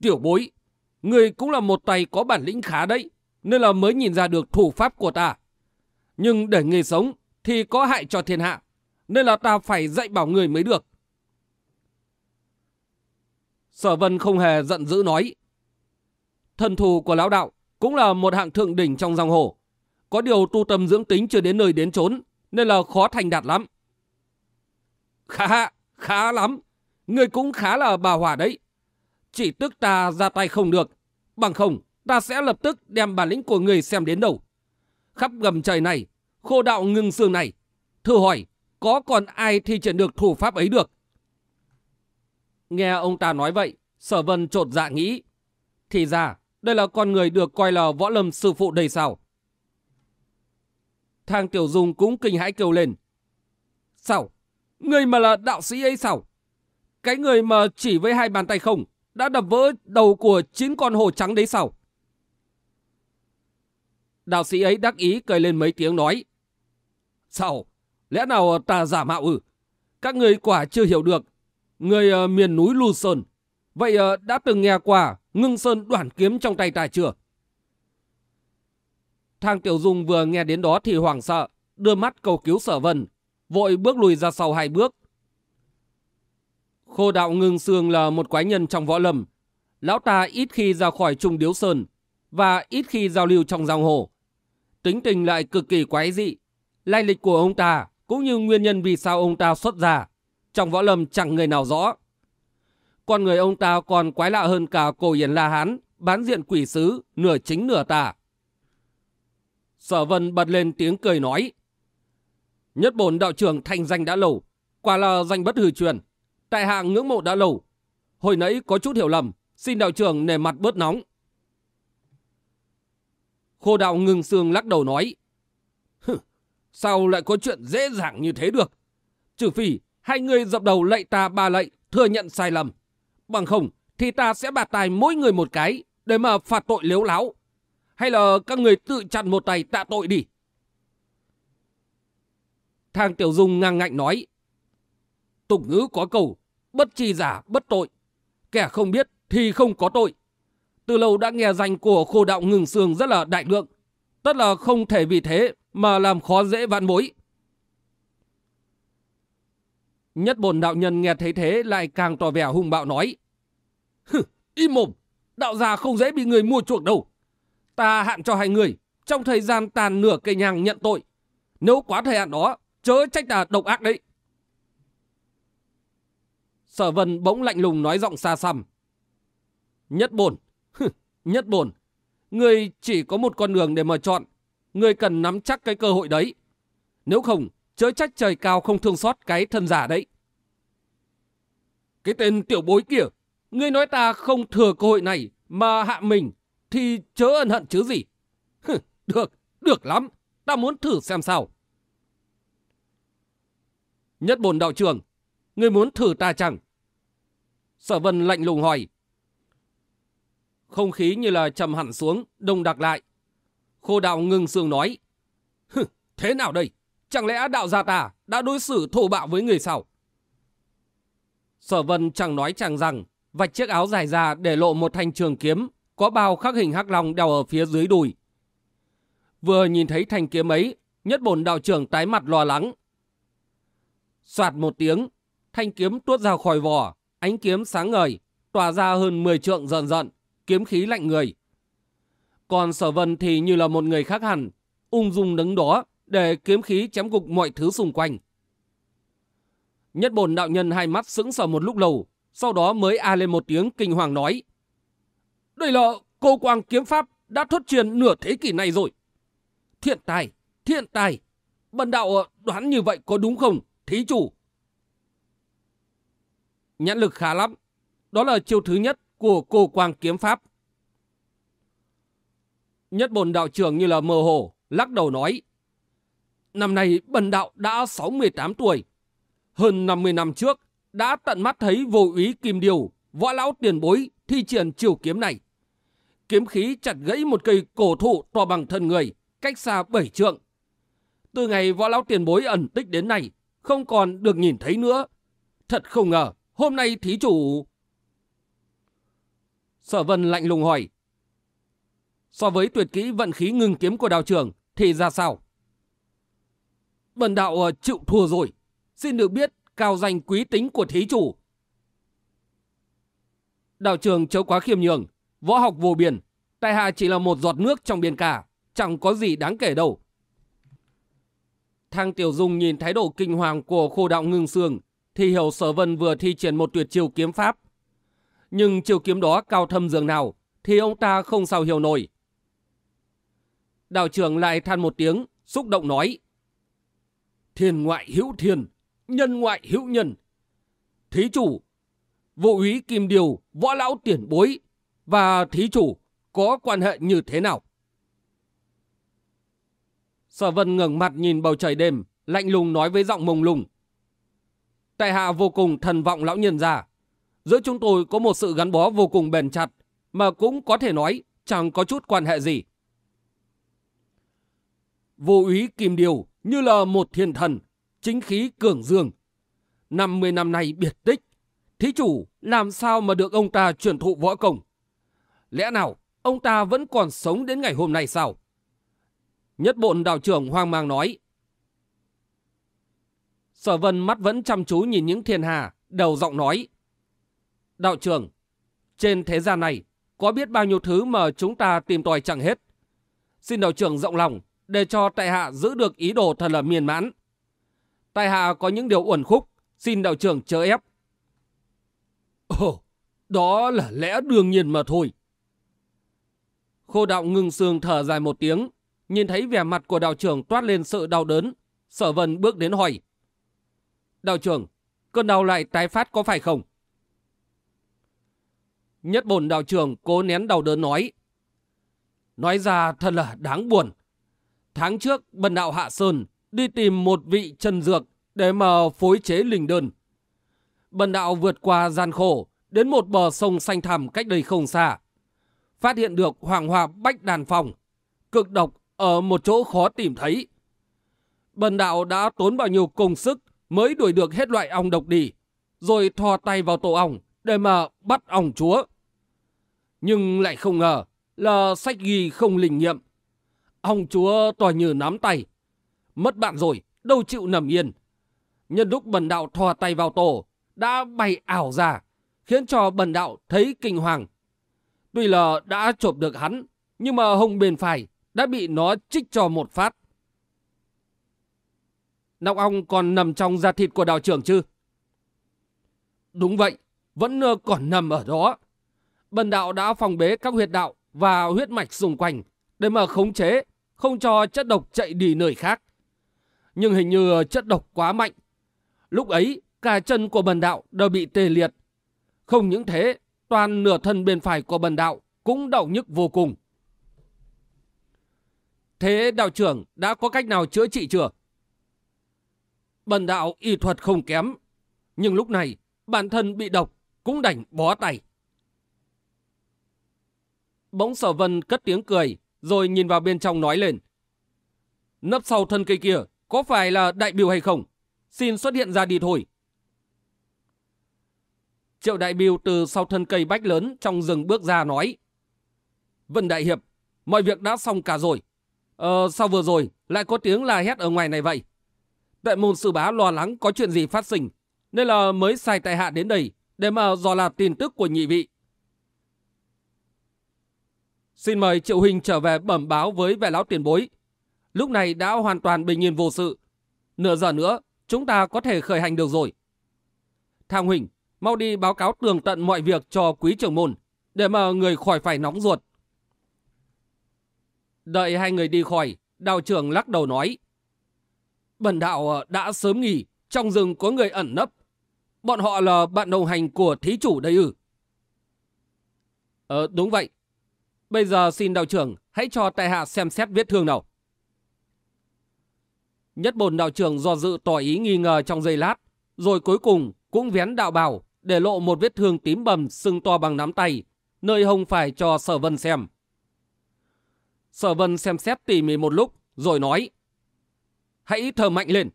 Tiểu bối, người cũng là một tay có bản lĩnh khá đấy, nên là mới nhìn ra được thủ pháp của ta. Nhưng để người sống thì có hại cho thiên hạ, nên là ta phải dạy bảo người mới được. Sở vân không hề giận dữ nói. Thần thù của lão đạo cũng là một hạng thượng đỉnh trong dòng hồ. Có điều tu tâm dưỡng tính chưa đến nơi đến chốn, nên là khó thành đạt lắm. Khá, khá lắm. Người cũng khá là bà hỏa đấy. Chỉ tức ta ra tay không được. Bằng không, ta sẽ lập tức đem bản lĩnh của người xem đến đâu. Khắp gầm trời này, khô đạo ngưng xương này. Thử hỏi, có còn ai thi triển được thủ pháp ấy được? Nghe ông ta nói vậy, sở vân trột dạ nghĩ. Thì ra, đây là con người được coi là võ lâm sư phụ đầy sao. Thang Tiểu Dung cũng kinh hãi kêu lên. Sao? Người mà là đạo sĩ ấy sao? Cái người mà chỉ với hai bàn tay không đã đập vỡ đầu của chín con hổ trắng đấy sao? Đạo sĩ ấy đắc ý cười lên mấy tiếng nói. Sao? Lẽ nào ta giả mạo ư? Các người quả chưa hiểu được. Người uh, miền núi Lu Sơn. Vậy uh, đã từng nghe qua ngưng sơn đoạn kiếm trong tay ta chưa? Thang Tiểu Dung vừa nghe đến đó thì hoảng sợ, đưa mắt cầu cứu sở vân, vội bước lùi ra sau hai bước. Khô đạo ngưng xương là một quái nhân trong võ lâm, lão ta ít khi ra khỏi Trung Điếu Sơn và ít khi giao lưu trong giang hồ. Tính tình lại cực kỳ quái dị. Lai lịch của ông ta cũng như nguyên nhân vì sao ông ta xuất ra. Trong võ lâm chẳng người nào rõ. Con người ông ta còn quái lạ hơn cả cổ Yến La Hán, bán diện quỷ sứ, nửa chính nửa tà. Sở vân bật lên tiếng cười nói. Nhất bổn đạo trưởng thành danh đã lâu, quả là danh bất hư truyền. Tại hạ ngưỡng mộ đã lâu. Hồi nãy có chút hiểu lầm, xin đạo trưởng nề mặt bớt nóng. Khô đạo ngừng xương lắc đầu nói. Sao lại có chuyện dễ dàng như thế được? Trừ phi hai người dập đầu lạy ta ba lạy, thừa nhận sai lầm. Bằng không thì ta sẽ bạt tài mỗi người một cái để mà phạt tội liếu láo. Hay là các người tự chặn một tay tạ tội đi. Thang Tiểu Dung ngang ngạnh nói. Tục ngữ có câu, bất tri giả bất tội. Kẻ không biết thì không có tội. Từ lâu đã nghe danh của khô đạo ngừng xương rất là đại lượng. Tất là không thể vì thế mà làm khó dễ vạn bối. Nhất bồn đạo nhân nghe thấy thế lại càng tỏ vẻ hung bạo nói. Hừ, im mồm, đạo già không dễ bị người mua chuộc đâu. Ta hạn cho hai người, trong thời gian tàn nửa cây nhang nhận tội. Nếu quá thời hạn đó, chớ trách ta độc ác đấy. Sở vân bỗng lạnh lùng nói giọng xa xăm. Nhất bổn nhất bổn người chỉ có một con đường để mà chọn. Người cần nắm chắc cái cơ hội đấy. Nếu không, chớ trách trời cao không thương xót cái thân giả đấy. Cái tên tiểu bối kia, ngươi nói ta không thừa cơ hội này mà hạ mình, thì chớ ân hận chứ gì. được, được lắm, ta muốn thử xem sao. Nhất bồn đạo trưởng, ngươi muốn thử ta chẳng? Sở vân lạnh lùng hỏi. Không khí như là trầm hẳn xuống, đông đặc lại. Khô đạo ngừng sương nói. Thế nào đây? Chẳng lẽ đạo gia ta đã đối xử thô bạo với người sao? Sở vân chẳng nói chẳng rằng, vạch chiếc áo dài ra để lộ một thanh trường kiếm, có bao khắc hình hắc long đeo ở phía dưới đùi. Vừa nhìn thấy thanh kiếm ấy, nhất bổn đạo trưởng tái mặt lo lắng. Soạt một tiếng, thanh kiếm tuốt ra khỏi vỏ, ánh kiếm sáng ngời, tỏa ra hơn 10 trượng dần dần, kiếm khí lạnh người. Còn sở vân thì như là một người khác hẳn, ung dung đứng đó để kiếm khí chém gục mọi thứ xung quanh. Nhất bồn đạo nhân hai mắt sững sờ một lúc lâu, sau đó mới a lên một tiếng kinh hoàng nói. Đây là cô quang kiếm pháp đã thất truyền nửa thế kỷ này rồi. Thiện tài, thiện tài, bần đạo đoán như vậy có đúng không, thí chủ? Nhãn lực khá lắm, đó là chiêu thứ nhất của cô quang kiếm pháp. Nhất bồn đạo trưởng như là mơ hồ, lắc đầu nói. Năm nay bần đạo đã 68 tuổi. Hơn 50 năm trước, đã tận mắt thấy vô úy Kim Điều, võ lão tiền bối thi triển chiều kiếm này. Kiếm khí chặt gãy một cây cổ thụ to bằng thân người, cách xa bảy trượng. Từ ngày võ lão tiền bối ẩn tích đến nay, không còn được nhìn thấy nữa. Thật không ngờ, hôm nay thí chủ... Sở vân lạnh lùng hỏi. So với tuyệt kỹ vận khí ngừng kiếm của đào trưởng thì ra sao? Bần đạo ờ, chịu thua rồi. Xin được biết cao danh quý tính của thí chủ. Đạo trường chớ quá khiêm nhường. Võ học vô biên. Tại hạ chỉ là một giọt nước trong biển cả. Chẳng có gì đáng kể đâu. Thang Tiểu Dung nhìn thái độ kinh hoàng của khô đạo ngưng xương thì hiểu sở vân vừa thi triển một tuyệt chiêu kiếm pháp. Nhưng chiêu kiếm đó cao thâm dường nào thì ông ta không sao hiểu nổi. Đạo trưởng lại than một tiếng, xúc động nói. Thiên ngoại hữu thiên, nhân ngoại hữu nhân. Thí chủ, vô úy Kim Điều, võ lão tiền bối và thí chủ có quan hệ như thế nào? Sở vân ngẩng mặt nhìn bầu trời đêm, lạnh lùng nói với giọng mông lung. Tại hạ vô cùng thần vọng lão nhân già. Giữa chúng tôi có một sự gắn bó vô cùng bền chặt, mà cũng có thể nói chẳng có chút quan hệ gì. Vô úy Kim Điều như là một thiên thần, chính khí cường dương. 50 năm nay biệt tích, thí chủ làm sao mà được ông ta truyền thụ võ công? Lẽ nào ông ta vẫn còn sống đến ngày hôm nay sao? Nhất bộn đạo trưởng hoang mang nói. Sở vân mắt vẫn chăm chú nhìn những thiên hà, đầu giọng nói. Đạo trưởng, Trên thế gian này, có biết bao nhiêu thứ mà chúng ta tìm tòi chẳng hết. Xin đạo trưởng rộng lòng, để cho tại hạ giữ được ý đồ thật là miền mãn. Tại hạ có những điều uẩn khúc, xin đạo trưởng chớ ép. Ồ, đó là lẽ đương nhiên mà thôi. Khô đạo ngưng xương thở dài một tiếng, nhìn thấy vẻ mặt của đạo trưởng toát lên sự đau đớn. Sở vân bước đến hỏi. Đạo trưởng, cơn đau lại tái phát có phải không? Nhất bổn đạo trưởng cố nén đau đớn nói. Nói ra thật là đáng buồn. Tháng trước, bần đạo Hạ Sơn đi tìm một vị chân dược để mà phối chế linh đơn. Bần đạo vượt qua gian khổ đến một bờ sông xanh thẳm cách đây không xa. Phát hiện được hoàng hòa bách đàn phòng, cực độc ở một chỗ khó tìm thấy. Bần đạo đã tốn bao nhiêu công sức mới đuổi được hết loại ong độc đi, rồi thò tay vào tổ ong để mà bắt ong chúa. Nhưng lại không ngờ là sách ghi không linh nghiệm. Ong chúa to như nắm tay. Mất bạn rồi, đâu chịu nằm yên. Nhân lúc bần đạo thò tay vào tổ, đã bay ảo ra, khiến cho bần đạo thấy kinh hoàng. Tuy là đã chộp được hắn, nhưng mà hông bên phải đã bị nó trích cho một phát. Nọc ong còn nằm trong da thịt của đạo trưởng chứ? Đúng vậy, vẫn ờ, còn nằm ở đó. Bần đạo đã phòng bế các huyệt đạo và huyết mạch xung quanh để mà khống chế, không cho chất độc chạy đi nơi khác. Nhưng hình như ờ, chất độc quá mạnh. Lúc ấy, cả chân của bần đạo đều bị tê liệt. Không những thế, toàn nửa thân bên phải của bần đạo cũng đau nhức vô cùng. Thế đạo trưởng đã có cách nào chữa trị chưa? Bần đạo y thuật không kém, nhưng lúc này bản thân bị độc cũng đành bó tay. Bỗng sở vân cất tiếng cười, rồi nhìn vào bên trong nói lên. Nấp sau thân cây kia, có phải là đại biểu hay không? Xin xuất hiện ra đi thôi. Triệu đại biểu từ sau thân cây bách lớn trong rừng bước ra nói. Vân Đại Hiệp, mọi việc đã xong cả rồi. Ờ, sao vừa rồi lại có tiếng la hét ở ngoài này vậy? Đại môn sư bá lo lắng có chuyện gì phát sinh, nên là mới sai tại hạ đến đây để mà dò là tin tức của nhị vị. Xin mời Triệu Hình trở về bẩm báo với vệ lão tiền bối. Lúc này đã hoàn toàn bình yên vô sự. Nửa giờ nữa, chúng ta có thể khởi hành được rồi. Thang Huỳnh, mau đi báo cáo tường tận mọi việc cho quý trưởng môn, để mà người khỏi phải nóng ruột. Đợi hai người đi khỏi, đạo trưởng lắc đầu nói. Bần đạo ờ, đã sớm nghỉ, trong rừng có người ẩn nấp. Bọn họ là bạn đồng hành của thí chủ đây ư. Ờ, đúng vậy. Bây giờ xin đạo trưởng hãy cho tại hạ xem xét vết thương nào. Nhất bồn đạo trưởng do dự tỏ ý nghi ngờ trong giây lát, rồi cuối cùng cũng vén đạo bào để lộ một vết thương tím bầm sưng to bằng nắm tay, nơi hông phải cho sở vân xem. Sở vân xem xét tỉ mỉ một lúc, rồi nói. Hãy thở mạnh lên.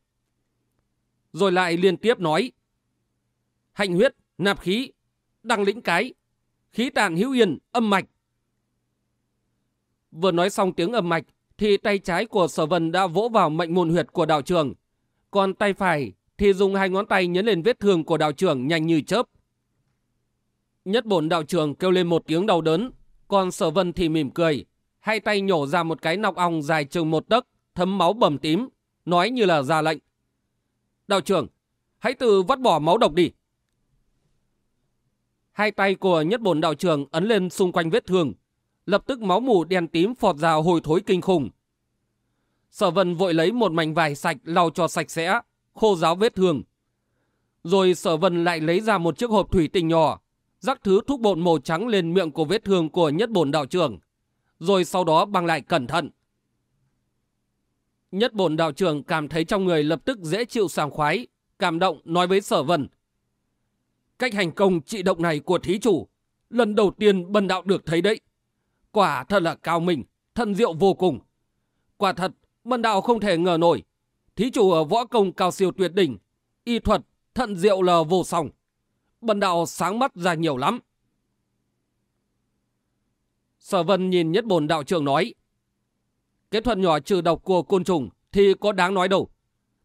Rồi lại liên tiếp nói. Hành huyết, nạp khí, đăng lĩnh cái, khí tàn hữu yên, âm mạch. Vừa nói xong tiếng âm mạch, thì tay trái của sở vân đã vỗ vào mệnh môn huyệt của đạo Trường Còn tay phải thì dùng hai ngón tay nhấn lên vết thương của đạo trưởng nhanh như chớp. Nhất bổn đạo trưởng kêu lên một tiếng đau đớn, còn sở vân thì mỉm cười, hai tay nhổ ra một cái nọc ong dài chừng một tấc, thấm máu bầm tím, nói như là ra lệnh. Đạo trưởng, hãy tự vắt bỏ máu độc đi. Hai tay của nhất bổn đạo trưởng ấn lên xung quanh vết thương, lập tức máu mù đen tím phọt ra hồi thối kinh khủng. Sở vân vội lấy một mảnh vải sạch lau cho sạch sẽ, khô ráo vết thương. Rồi sở vân lại lấy ra một chiếc hộp thủy tinh nhỏ, rắc thứ thuốc bột màu trắng lên miệng của vết thương của nhất bổn đạo trưởng, rồi sau đó băng lại cẩn thận. Nhất bổn đạo trưởng cảm thấy trong người lập tức dễ chịu sảng khoái, cảm động nói với sở vân. Cách hành công trị động này của thí chủ, lần đầu tiên bần đạo được thấy đấy. Quả thật là cao minh, thân diệu vô cùng. Quả thật, bần đạo không thể ngờ nổi. Thí chủ ở võ công cao siêu tuyệt đỉnh, y thuật, thận diệu là vô song. Bần đạo sáng mắt ra nhiều lắm. Sở vân nhìn nhất bồn đạo trưởng nói. Cái thuật nhỏ trừ độc của côn trùng thì có đáng nói đâu.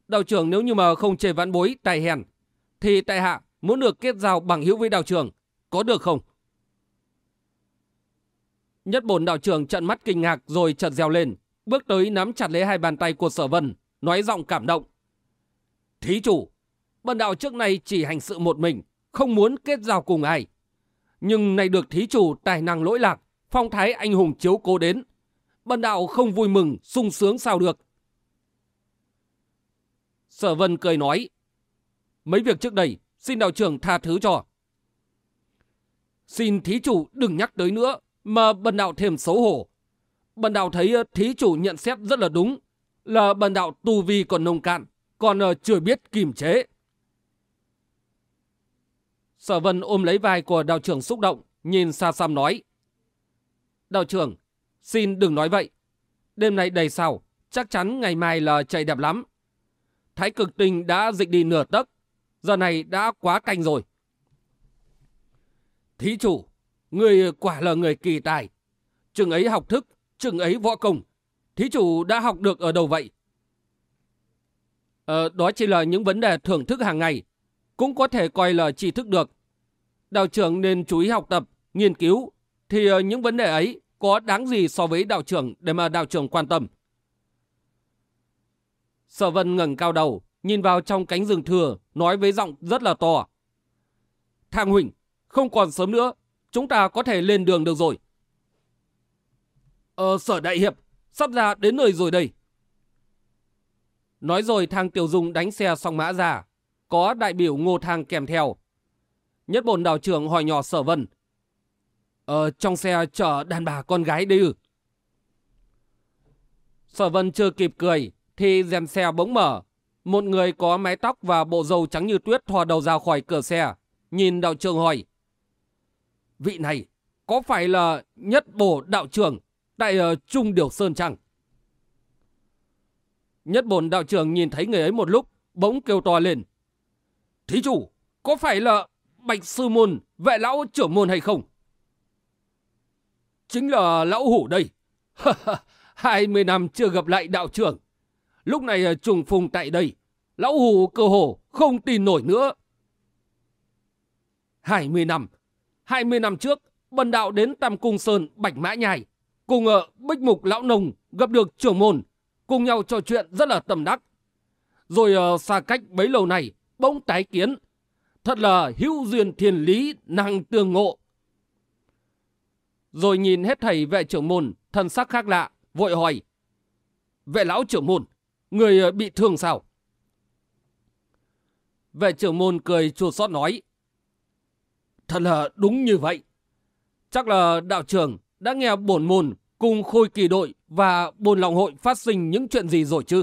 Đạo trưởng nếu như mà không chê vãn bối tài hèn, thì tại hạ muốn được kết giao bằng hữu với đạo trưởng, có được không? Nhất bổn đạo trưởng trận mắt kinh ngạc rồi chợt reo lên, bước tới nắm chặt lấy hai bàn tay của sở vân, nói giọng cảm động. Thí chủ, bần đạo trước nay chỉ hành sự một mình, không muốn kết giao cùng ai. Nhưng nay được thí chủ tài năng lỗi lạc, phong thái anh hùng chiếu cố đến. Bần đạo không vui mừng, sung sướng sao được. Sở vân cười nói, mấy việc trước đây, xin đạo trưởng tha thứ cho. Xin thí chủ đừng nhắc tới nữa, mà bần đạo thêm xấu hổ. Bần đạo thấy ờ, thí chủ nhận xét rất là đúng, là bần đạo tu vi còn nông cạn, còn ờ, chưa biết kiềm chế. Sở vân ôm lấy vai của đạo trưởng xúc động, nhìn xa xăm nói. Đạo trưởng, xin đừng nói vậy. Đêm nay đầy sao, chắc chắn ngày mai là trời đẹp lắm. Thái cực tinh đã dịch đi nửa tấc, giờ này đã quá canh rồi. Thí chủ, người quả là người kỳ tài. Chừng ấy học thức, chừng ấy võ công. Thí chủ đã học được ở đâu vậy? Ờ, đó chỉ là những vấn đề thưởng thức hàng ngày. Cũng có thể coi là tri thức được. Đạo trưởng nên chú ý học tập, nghiên cứu. Thì ờ, những vấn đề ấy có đáng gì so với đạo trưởng để mà đạo trưởng quan tâm. Sở vân ngẩng cao đầu, nhìn vào trong cánh rừng thừa, nói với giọng rất là to. Thang Huỳnh, không còn sớm nữa, chúng ta có thể lên đường được rồi. Ờ, sở đại hiệp, sắp ra đến nơi rồi đây. Nói rồi thang tiểu dung đánh xe xong mã ra, có đại biểu ngô thang kèm theo. Nhất bồn đào trưởng hỏi nhỏ sở vân. Ờ, trong xe chở đàn bà con gái đi. ư? Sở vân chưa kịp cười, thì rèm xe bỗng mở. Một người có mái tóc và bộ râu trắng như tuyết thò đầu ra khỏi cửa xe, nhìn đạo trưởng hỏi vị này có phải là nhất bổ đạo trưởng tại uh, ờ, Trung Điều Sơn chăng? Nhất bổn đạo trưởng nhìn thấy người ấy một lúc, bỗng kêu to lên. Thí chủ, có phải là Bạch Sư Môn, vệ lão trưởng môn hay không? Chính là lão hủ đây. hai mươi năm chưa gặp lại đạo trưởng. Lúc này à, trùng phùng tại đây, lão hủ cơ hồ không tin nổi nữa. hai mươi năm, 20 năm trước, bần đạo đến Tam Cung Sơn, Bạch Mã nhài, cùng ở Bích Mục Lão Nông gặp được trưởng môn, cùng nhau trò chuyện rất là tầm đắc. Rồi à, xa cách bấy lâu này, bỗng tái kiến. Thật là hữu duyên thiền lý, năng tương ngộ. Rồi nhìn hết thầy vệ trưởng môn, thân sắc khác lạ, vội hỏi. Vệ lão trưởng môn, người ờ, bị thương sao? Vệ trưởng môn cười chua xót nói. Thật là đúng như vậy. Chắc là đạo trưởng đã nghe bổn môn cùng khôi kỳ đội và bồn lòng hội phát sinh những chuyện gì rồi chứ?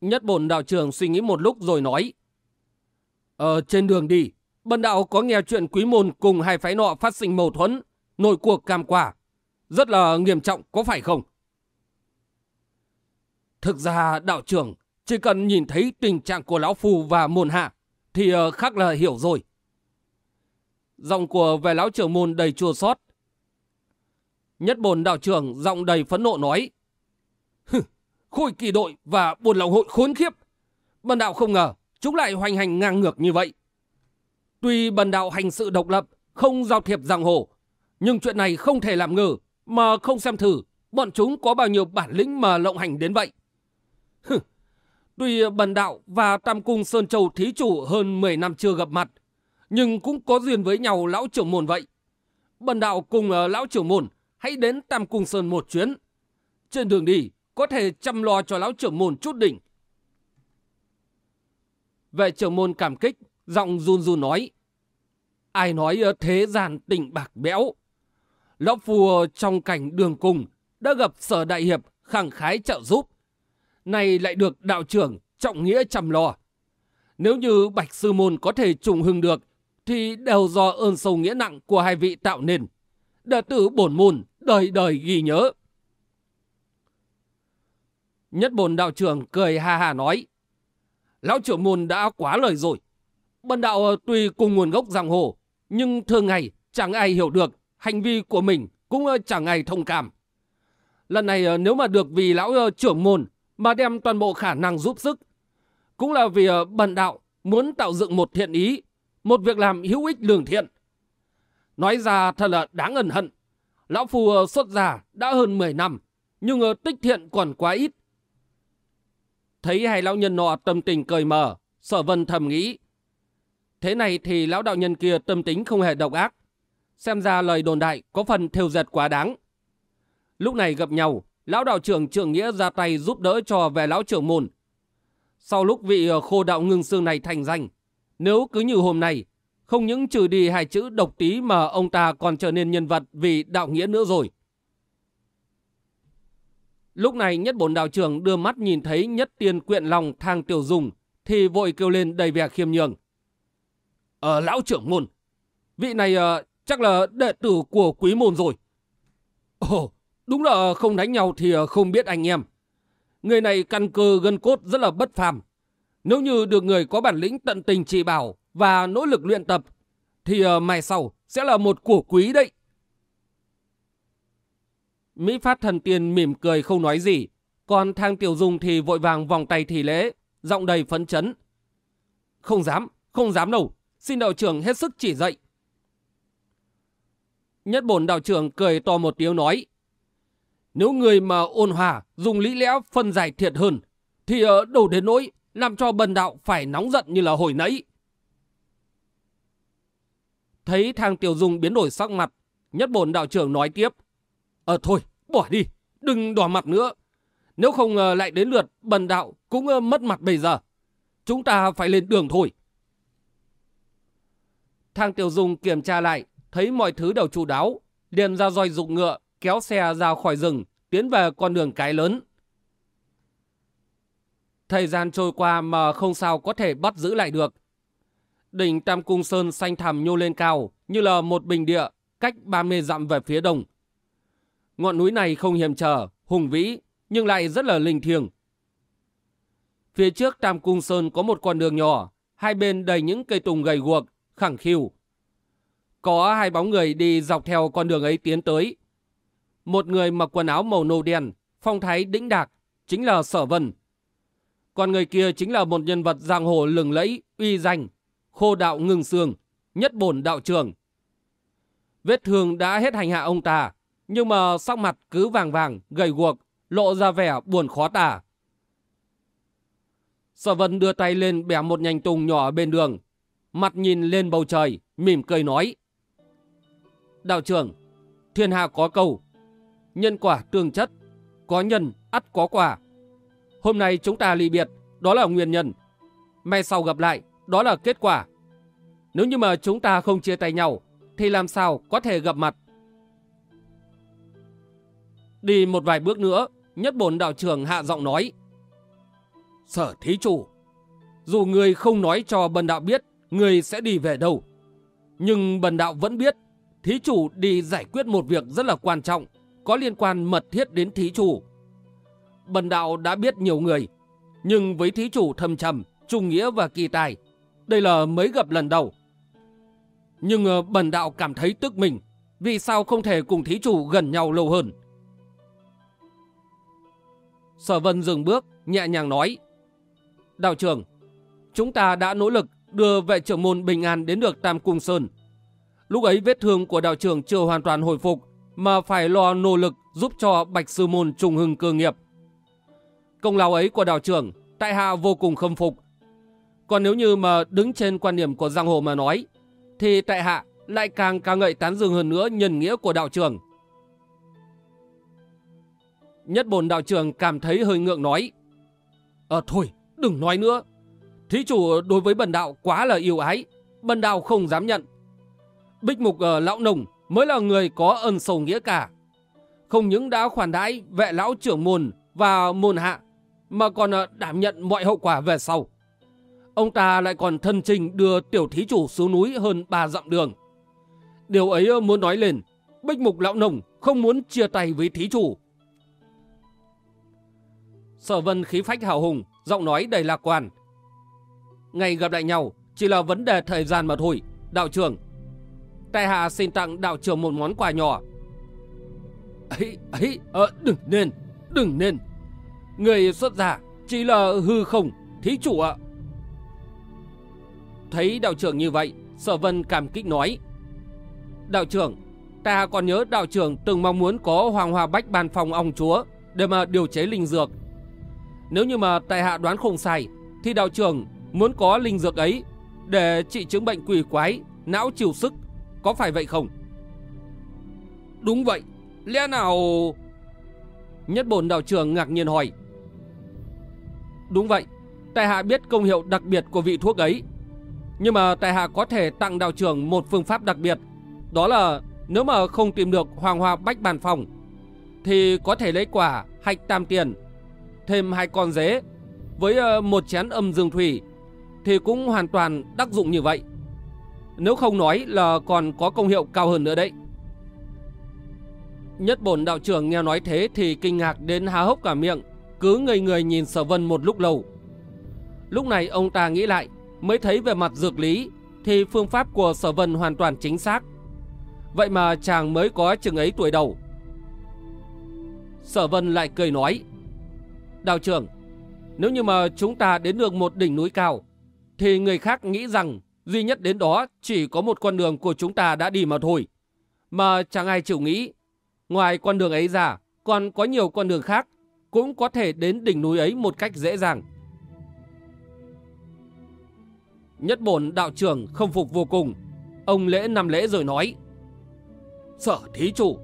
Nhất bổn đạo trưởng suy nghĩ một lúc rồi nói. Ở trên đường đi, bần đạo có nghe chuyện quý môn cùng hai phái nọ phát sinh mâu thuẫn, nội cuộc cam quả. Rất là nghiêm trọng, có phải không? Thực ra đạo trưởng chỉ cần nhìn thấy tình trạng của lão phù và môn hạ thì ờ, khác là hiểu rồi. Giọng của về lão trưởng môn đầy chua xót. Nhất bồn đạo trưởng giọng đầy phẫn nộ nói. Khôi kỳ đội và buồn lòng hội khốn khiếp. Bần đạo không ngờ chúng lại hoành hành ngang ngược như vậy. Tuy bần đạo hành sự độc lập, không giao thiệp giang hồ, nhưng chuyện này không thể làm ngờ mà không xem thử bọn chúng có bao nhiêu bản lĩnh mà lộng hành đến vậy. Tuy bần đạo và Tam Cung Sơn Châu thí chủ hơn 10 năm chưa gặp mặt, nhưng cũng có duyên với nhau lão trưởng môn vậy. Bần đạo cùng ờ, lão trưởng môn hãy đến Tam Cung Sơn một chuyến. Trên đường đi, có thể chăm lo cho lão trưởng môn chút đỉnh. Vệ trưởng môn cảm kích, giọng run run nói. Ai nói ờ, thế gian tỉnh bạc béo. Lão phu trong cảnh đường cùng đã gặp sở đại hiệp khẳng khái trợ giúp nay lại được đạo trưởng trọng nghĩa chăm lo. Nếu như Bạch Sư Môn có thể trùng hưng được, thì đều do ơn sâu nghĩa nặng của hai vị tạo nên. Đệ tử bổn môn đời đời ghi nhớ. Nhất bồn đạo trưởng cười ha ha nói. Lão trưởng môn đã quá lời rồi. Bần đạo ờ, tuy cùng nguồn gốc giang hồ, nhưng thường ngày chẳng ai hiểu được hành vi của mình cũng ờ, chẳng ai thông cảm. Lần này ờ, nếu mà được vì lão trưởng môn mà đem toàn bộ khả năng giúp sức. Cũng là vì bần đạo muốn tạo dựng một thiện ý, một việc làm hữu ích lương thiện. Nói ra thật là đáng ẩn hận. Lão Phu xuất gia đã hơn 10 năm, nhưng tích thiện còn quá ít. Thấy hai lão nhân nọ tâm tình cười mờ, sở vân thầm nghĩ. Thế này thì lão đạo nhân kia tâm tính không hề độc ác. Xem ra lời đồn đại có phần thiêu dệt quá đáng. Lúc này gặp nhau, lão đạo trưởng trưởng nghĩa ra tay giúp đỡ cho về lão trưởng môn. Sau lúc vị ờ, khô đạo ngưng xương này thành danh, nếu cứ như hôm nay, không những trừ đi hai chữ độc tí mà ông ta còn trở nên nhân vật vì đạo nghĩa nữa rồi. Lúc này nhất bổn đạo trưởng đưa mắt nhìn thấy nhất tiên quyện lòng thang tiểu dùng thì vội kêu lên đầy vẻ khiêm nhường uh, lão trưởng môn, vị này uh, chắc là đệ tử của quý môn rồi. Ồ, đúng là không đánh nhau thì uh, không biết anh em. Người này căn cơ gân cốt rất là bất phàm. Nếu như được người có bản lĩnh tận tình chỉ bảo và nỗ lực luyện tập, thì uh, mai sau sẽ là một của quý đấy. Mỹ Phát thần tiên mỉm cười không nói gì, còn thang tiểu dung thì vội vàng vòng tay thì lễ, giọng đầy phấn chấn. Không dám, không dám đâu, xin đạo trưởng hết sức chỉ dạy. Nhất bổn đạo trưởng cười to một tiếng nói, nếu người mà ôn hòa, dùng lý lẽ phân giải thiệt hơn, thì ờ, ở đến nỗi làm cho bần đạo phải nóng giận như là hồi nãy. Thấy thang tiểu dung biến đổi sắc mặt, nhất bổn đạo trưởng nói tiếp. Ờ thôi, bỏ đi, đừng đỏ mặt nữa. Nếu không ờ, lại đến lượt bần đạo cũng ờ, mất mặt bây giờ. Chúng ta phải lên đường thôi. Thang Tiểu Dung kiểm tra lại, thấy mọi thứ đều chu đáo, liền ra roi dụng ngựa, kéo xe ra khỏi rừng, tiến về con đường cái lớn. Thời gian trôi qua mà không sao có thể bắt giữ lại được. Đỉnh Tam Cung Sơn xanh thẳm nhô lên cao, như là một bình địa, cách 30 dặm về phía đông. Ngọn núi này không hiểm trở, hùng vĩ, nhưng lại rất là linh thiêng. Phía trước Tam Cung Sơn có một con đường nhỏ, hai bên đầy những cây tùng gầy guộc, khẳng khiu. Có hai bóng người đi dọc theo con đường ấy tiến tới. Một người mặc quần áo màu nâu đen, phong thái đĩnh đạc, chính là Sở Vân. Còn người kia chính là một nhân vật giang hồ lừng lẫy, uy danh, khô đạo ngừng xương, nhất bổn đạo trường. Vết thương đã hết hành hạ ông ta, nhưng mà sắc mặt cứ vàng vàng, gầy guộc, lộ ra vẻ buồn khó tả. Sở Vân đưa tay lên bẻ một nhành tùng nhỏ bên đường, mặt nhìn lên bầu trời, mỉm cười nói. Đạo trưởng, thiên hạ có câu, nhân quả tương chất, có nhân, ắt có quả. Hôm nay chúng ta ly biệt, đó là nguyên nhân. Mai sau gặp lại, đó là kết quả. Nếu như mà chúng ta không chia tay nhau, thì làm sao có thể gặp mặt? Đi một vài bước nữa, nhất bổn đạo trưởng hạ giọng nói. Sở thí chủ, dù người không nói cho bần đạo biết người sẽ đi về đâu, nhưng bần đạo vẫn biết thí chủ đi giải quyết một việc rất là quan trọng, có liên quan mật thiết đến thí chủ. Bần đạo đã biết nhiều người, nhưng với thí chủ thâm trầm, trung nghĩa và kỳ tài, đây là mới gặp lần đầu. Nhưng ờ, bần đạo cảm thấy tức mình, vì sao không thể cùng thí chủ gần nhau lâu hơn. Sở Vân dừng bước, nhẹ nhàng nói. Đạo trưởng, chúng ta đã nỗ lực đưa vệ trưởng môn bình an đến được Tam Cung Sơn. Lúc ấy vết thương của đạo trưởng chưa hoàn toàn hồi phục, mà phải lo nỗ lực giúp cho Bạch Sư Môn trùng hưng cơ nghiệp. Công lao ấy của đạo trưởng, tại hạ vô cùng khâm phục. Còn nếu như mà đứng trên quan điểm của Giang Hồ mà nói, thì tại hạ lại càng ca ngợi tán dương hơn nữa nhân nghĩa của đạo trưởng. Nhất bồn đạo trưởng cảm thấy hơi ngượng nói. Ờ thôi, đừng nói nữa. Thí chủ đối với bần đạo quá là yêu ái, bần đạo không dám nhận. Bích mục ở lão nồng mới là người có ơn sầu nghĩa cả. Không những đã khoản đãi vệ lão trưởng môn và môn hạ, mà còn ờ, đảm nhận mọi hậu quả về sau. Ông ta lại còn thân trình đưa tiểu thí chủ xuống núi hơn ba dặm đường. Điều ấy ờ, muốn nói lên, Bích mục lão nồng không muốn chia tay với thí chủ Sở vân khí phách hào hùng, giọng nói đầy lạc quan. Ngày gặp lại nhau chỉ là vấn đề thời gian mà thôi, đạo trưởng. Tại hạ xin tặng đạo trưởng một món quà nhỏ. Ấy, ấy, ờ, đừng nên, đừng nên. Người xuất giả chỉ là hư không, thí chủ ạ. Thấy đạo trưởng như vậy, sở vân cảm kích nói. Đạo trưởng, ta còn nhớ đạo trưởng từng mong muốn có Hoàng Hòa Bách bàn phòng ông chúa để mà điều chế linh dược. Nếu như mà tại hạ đoán không sai, thì đạo trưởng muốn có linh dược ấy để trị chứng bệnh quỷ quái, não chiều sức, có phải vậy không? Đúng vậy, lẽ nào... Nhất bổn đạo trưởng ngạc nhiên hỏi. Đúng vậy, tại hạ biết công hiệu đặc biệt của vị thuốc ấy. Nhưng mà tại hạ có thể tặng đạo trưởng một phương pháp đặc biệt. Đó là nếu mà không tìm được hoàng hoa bách bàn phòng, thì có thể lấy quả hạch tam tiền, thêm hai con dế, với ờ, một chén âm dương thủy, thì cũng hoàn toàn đắc dụng như vậy. Nếu không nói là còn có công hiệu cao hơn nữa đấy. Nhất bổn đạo trưởng nghe nói thế thì kinh ngạc đến há hốc cả miệng, cứ ngây người nhìn sở vân một lúc lâu. Lúc này ông ta nghĩ lại, mới thấy về mặt dược lý thì phương pháp của sở vân hoàn toàn chính xác. Vậy mà chàng mới có chừng ấy tuổi đầu. Sở vân lại cười nói, Đạo trưởng, nếu như mà chúng ta đến được một đỉnh núi cao, thì người khác nghĩ rằng duy nhất đến đó chỉ có một con đường của chúng ta đã đi mà thôi. Mà chẳng ai chịu nghĩ, ngoài con đường ấy ra, còn có nhiều con đường khác cũng có thể đến đỉnh núi ấy một cách dễ dàng. Nhất bổn đạo trưởng không phục vô cùng. Ông lễ nằm lễ rồi nói. Sở thí chủ,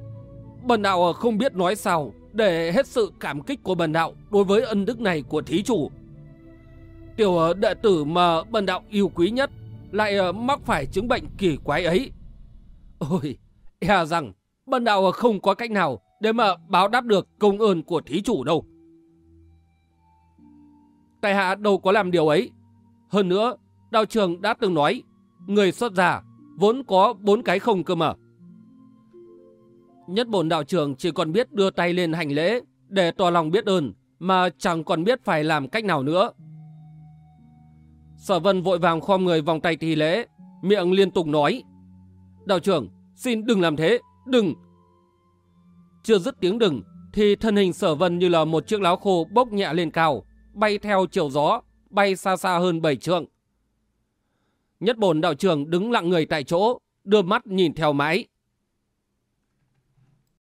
bần đạo không biết nói sao để hết sự cảm kích của bần đạo đối với ân đức này của thí chủ. Tiểu ờ, đệ tử mà bần đạo yêu quý nhất lại ờ, mắc phải chứng bệnh kỳ quái ấy. Ôi, e à rằng bần đạo ờ, không có cách nào để mà báo đáp được công ơn của thí chủ đâu. Tài hạ đâu có làm điều ấy. Hơn nữa, đạo trường đã từng nói, người xuất gia vốn có bốn cái không cơ mà. Nhất bổn đạo trường chỉ còn biết đưa tay lên hành lễ để tỏ lòng biết ơn, mà chẳng còn biết phải làm cách nào nữa. Sở vân vội vàng khom người vòng tay thi lễ, miệng liên tục nói. Đạo trưởng, xin đừng làm thế, đừng. Chưa dứt tiếng đừng, thì thân hình sở vân như là một chiếc láo khô bốc nhẹ lên cao, bay theo chiều gió, bay xa xa hơn bảy trượng. Nhất bổn đạo trưởng đứng lặng người tại chỗ, đưa mắt nhìn theo mãi.